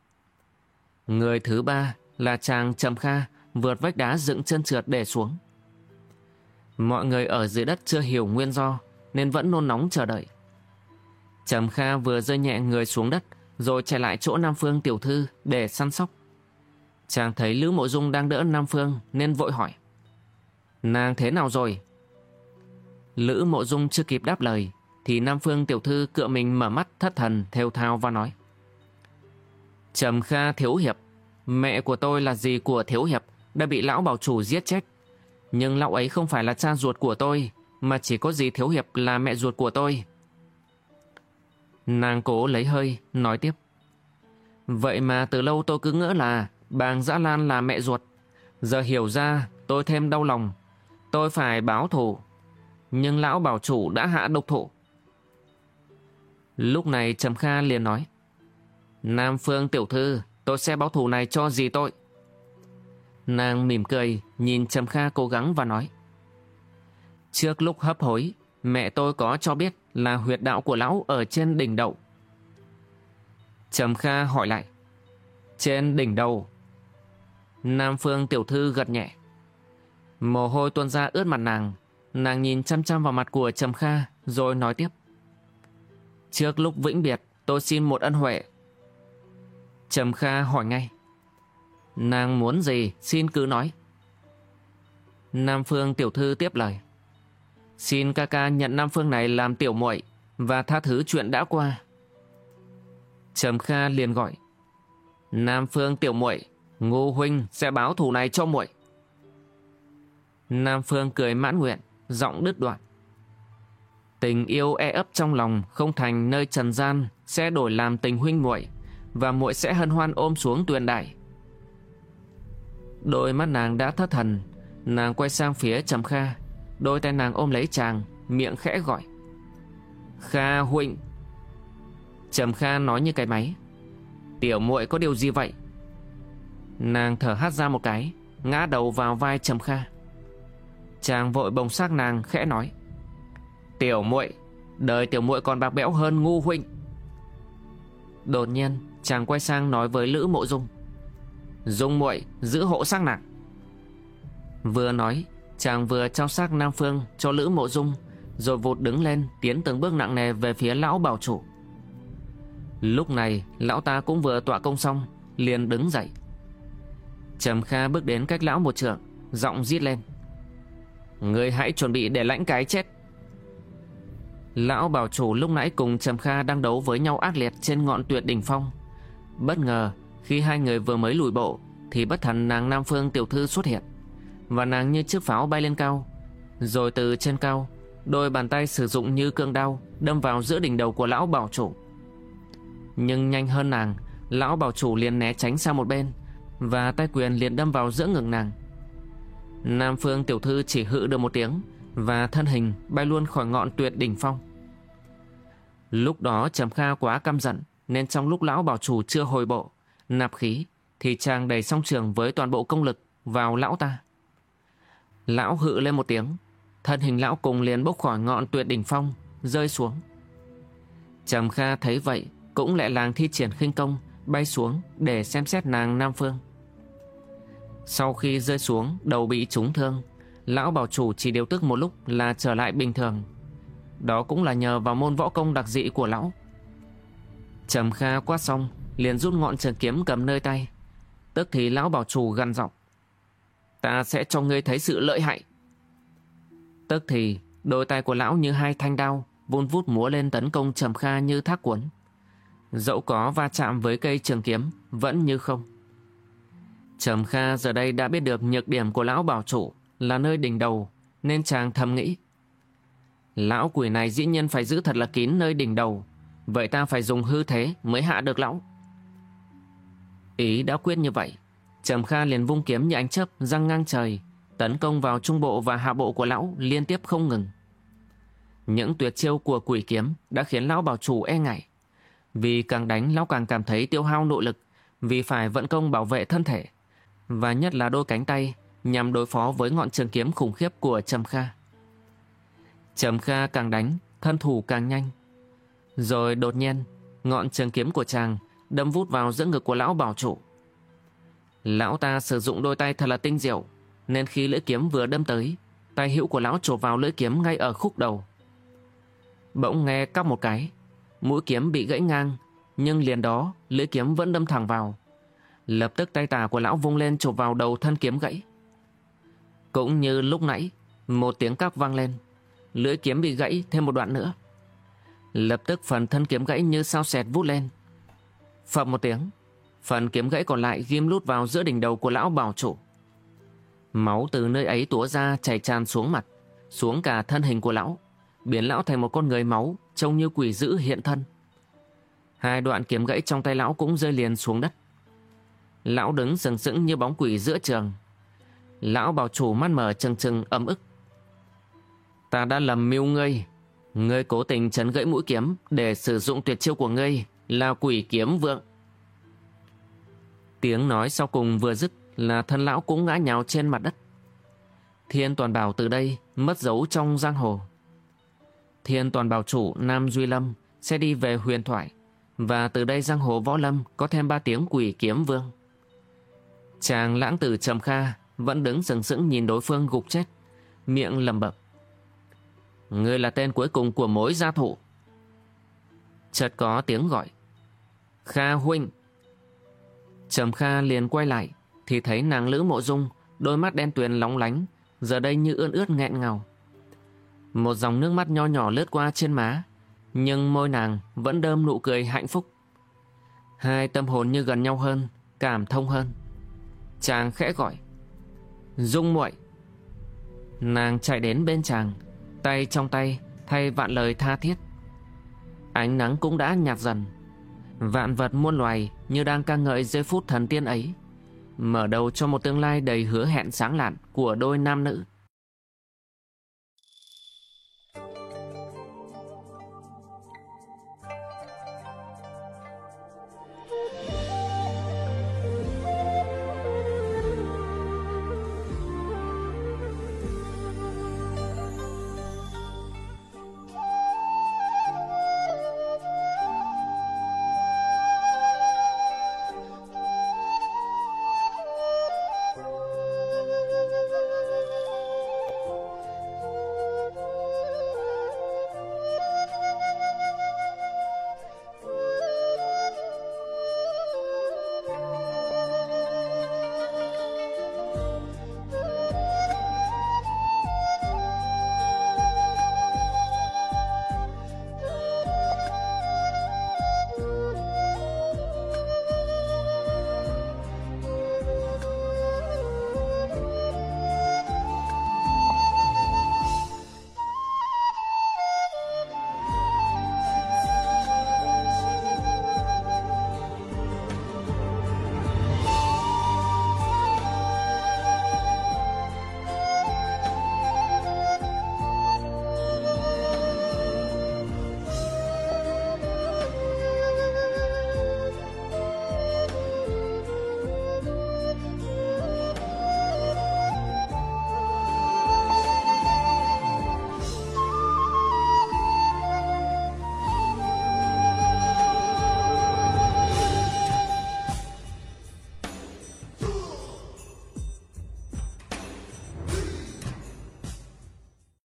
S1: Người thứ ba Là chàng Trầm Kha Vượt vách đá dựng chân trượt để xuống. Mọi người ở dưới đất chưa hiểu nguyên do Nên vẫn nôn nóng chờ đợi. Trầm Kha vừa rơi nhẹ người xuống đất, Rồi chạy lại chỗ Nam Phương tiểu thư Để săn sóc. Chàng thấy Lữ Mộ Dung đang đỡ Nam Phương Nên vội hỏi, Nàng thế nào rồi? Lữ Mộ Dung chưa kịp đáp lời Thì Nam Phương tiểu thư cựa mình mở mắt thất thần Theo thao và nói, Trầm Kha Thiếu Hiệp, Mẹ của tôi là gì của Thiếu Hiệp, Đã bị lão bảo chủ giết chết. Nhưng lão ấy không phải là cha ruột của tôi, Mà chỉ có gì Thiếu Hiệp là mẹ ruột của tôi. Nàng cố lấy hơi Nói tiếp. Vậy mà từ lâu tôi cứ ngỡ là Bàng Dã Lan là mẹ ruột. Giờ hiểu ra tôi thêm đau lòng. Tôi phải báo thù. Nhưng lão bảo chủ đã hạ độc thủ. Lúc này Trầm Kha liền nói. Nam Phương tiểu thư Tôi sẽ báo thù này cho gì tội? Nàng mỉm cười, nhìn Trầm Kha cố gắng và nói. Trước lúc hấp hối, mẹ tôi có cho biết là huyệt đạo của lão ở trên đỉnh đầu. Trầm Kha hỏi lại. Trên đỉnh đầu. Nam Phương tiểu thư gật nhẹ. Mồ hôi tuôn ra ướt mặt nàng. Nàng nhìn chăm chăm vào mặt của Trầm Kha rồi nói tiếp. Trước lúc vĩnh biệt, tôi xin một ân huệ. Trầm Kha hỏi ngay. Nàng muốn gì xin cứ nói Nam Phương tiểu thư tiếp lời Xin ca ca nhận Nam Phương này làm tiểu muội Và tha thứ chuyện đã qua. Trầm Kha liền gọi, Nam Phương tiểu muội, Ngô huynh sẽ báo thù này cho muội. Nam Phương cười mãn nguyện, Giọng đứt đoạn, Tình yêu e ấp trong lòng Không thành nơi trần gian Sẽ đổi làm tình huynh muội Và muội sẽ hân hoan ôm xuống tuyền đại Đôi mắt nàng đã thất thần, Nàng quay sang phía Trầm Kha Đôi tay nàng ôm lấy chàng, Miệng khẽ gọi. Kha huynh Trầm Kha nói như cái máy. Tiểu muội có điều gì vậy? Nàng thở hắt ra một cái, Ngã đầu vào vai Trầm Kha. Chàng vội bồng xác nàng, khẽ nói. Tiểu muội, Đời tiểu muội còn bạc bẽo hơn ngu huynh Đột nhiên, chàng quay sang nói với Lữ Mộ Dung. Dung muội, giữ hộ xác nàng. Vừa nói Chàng vừa trao xác Nam Phương cho Lữ Mộ Dung, Rồi vụt đứng lên Tiến từng bước nặng nề về phía lão bảo chủ. Lúc này, Lão ta cũng vừa tọa công xong, Liền đứng dậy. Trầm Kha bước đến cách lão một trượng, Giọng rít lên. Người hãy chuẩn bị để lãnh cái chết. Lão bảo chủ lúc nãy cùng Trầm Kha đang đấu với nhau ác liệt trên ngọn tuyệt đỉnh phong. Bất ngờ, khi hai người vừa mới lùi bộ, Thì bất thần nàng Nam Phương tiểu thư xuất hiện. Và nàng như chiếc pháo bay lên cao. Rồi từ trên cao, Đôi bàn tay sử dụng như cương đao Đâm vào giữa đỉnh đầu của lão bảo chủ. Nhưng nhanh hơn nàng, Lão bảo chủ liền né tránh sang một bên Và tay quyền liền đâm vào giữa ngực nàng. Nam Phương tiểu thư chỉ hự được một tiếng Và thân hình bay luôn khỏi ngọn tuyệt đỉnh phong. Lúc đó Trầm Kha quá căm giận Nên trong lúc lão bảo chủ chưa hồi bộ, Nạp khí Thì chàng đầy song trường với toàn bộ công lực Vào lão ta. Lão hự lên một tiếng. Thân hình lão cùng liền bốc khỏi ngọn tuyệt đỉnh phong, Rơi xuống. Trầm Kha thấy vậy, Cũng lại làng thi triển khinh công, Bay xuống để xem xét nàng Nam Phương. Sau khi rơi xuống, Đầu bị trúng thương, Lão bảo chủ chỉ điều tức một lúc là trở lại bình thường. Đó cũng là nhờ vào môn võ công đặc dị của lão. Trầm Kha quát xong, Liền rút ngọn trường kiếm cầm nơi tay. Tức thì lão bảo chủ gằn giọng. Ta sẽ cho ngươi thấy sự lợi hại Tức thì, đôi tay của lão như hai thanh đao, vun vút múa lên tấn công Trầm Kha như thác cuốn. Dẫu có va chạm với cây trường kiếm, vẫn như không. Trầm Kha giờ đây đã biết được nhược điểm của lão bảo chủ là nơi đỉnh đầu, nên chàng thầm nghĩ. Lão quỷ này dĩ nhiên phải giữ thật là kín nơi đỉnh đầu, Vậy ta phải dùng hư thế mới hạ được lão Ý đã quyết như vậy Trầm Kha liền vung kiếm như ánh chớp răng ngang trời tấn công vào trung bộ và hạ bộ của lão liên tiếp không ngừng. Những tuyệt chiêu của quỷ kiếm đã khiến lão bảo chủ e ngại. Vì càng đánh lão càng cảm thấy tiêu hao nội lực vì phải vận công bảo vệ thân thể và nhất là đôi cánh tay nhằm đối phó với ngọn trường kiếm khủng khiếp của Trầm Kha. Trầm Kha càng đánh, thân thủ càng nhanh. Rồi đột nhiên, ngọn trường kiếm của chàng đâm vút vào giữa ngực của lão bảo chủ. Lão ta sử dụng đôi tay thật là tinh diệu, nên khi lưỡi kiếm vừa đâm tới, tay hữu của lão trổ vào lưỡi kiếm ngay ở khúc đầu. Bỗng nghe cắp một cái, mũi kiếm bị gãy ngang, nhưng liền đó lưỡi kiếm vẫn đâm thẳng vào. Lập tức tay tà của lão vung lên chộp vào đầu thân kiếm gãy. Cũng như lúc nãy, một tiếng cắp vang lên, lưỡi kiếm bị gãy thêm một đoạn nữa. Lập tức phần thân kiếm gãy như sao sẹt vút lên. Phập một tiếng, phần kiếm gãy còn lại ghim lút vào giữa đỉnh đầu của lão bảo chủ. Máu từ nơi ấy túa ra chảy tràn xuống mặt, xuống cả thân hình của lão, biến lão thành một con người máu, trông như quỷ dữ hiện thân. Hai đoạn kiếm gãy trong tay lão cũng rơi liền xuống đất. Lão đứng sừng sững như bóng quỷ giữa trường. Lão bảo chủ mắt mở trừng trừng ấm ức. Ta đã lầm mưu ngươi. Ngươi cố tình chấn gãy mũi kiếm để sử dụng tuyệt chiêu của ngươi là quỷ kiếm vượng. Tiếng nói sau cùng vừa dứt là thân lão cũng ngã nhào trên mặt đất. Thiên toàn bảo từ đây mất dấu trong giang hồ. Thiên toàn bảo chủ Nam Duy Lâm sẽ đi về huyền thoại và từ đây giang hồ võ lâm có thêm ba tiếng quỷ kiếm vương. Chàng lãng tử trầm kha vẫn đứng sừng sững nhìn đối phương gục chết, miệng lầm bập. Ngươi là tên cuối cùng của mối gia thụ. Chợt có tiếng gọi. Kha huynh. Trầm Kha liền quay lại, thì thấy nàng Lữ Mộ Dung, đôi mắt đen tuyền lóng lánh, giờ đây như ươn ướt nghẹn ngào. Một dòng nước mắt nho nhỏ lướt qua trên má, nhưng môi nàng vẫn đơm nụ cười hạnh phúc. Hai tâm hồn như gần nhau hơn, cảm thông hơn. Chàng khẽ gọi. Dung muội. Nàng chạy đến bên chàng, tay trong tay thay vạn lời tha thiết. Ánh nắng cũng đã nhạt dần. Vạn vật muôn loài như đang ca ngợi giây phút thần tiên ấy, mở đầu cho một tương lai đầy hứa hẹn sáng lạn của đôi nam nữ.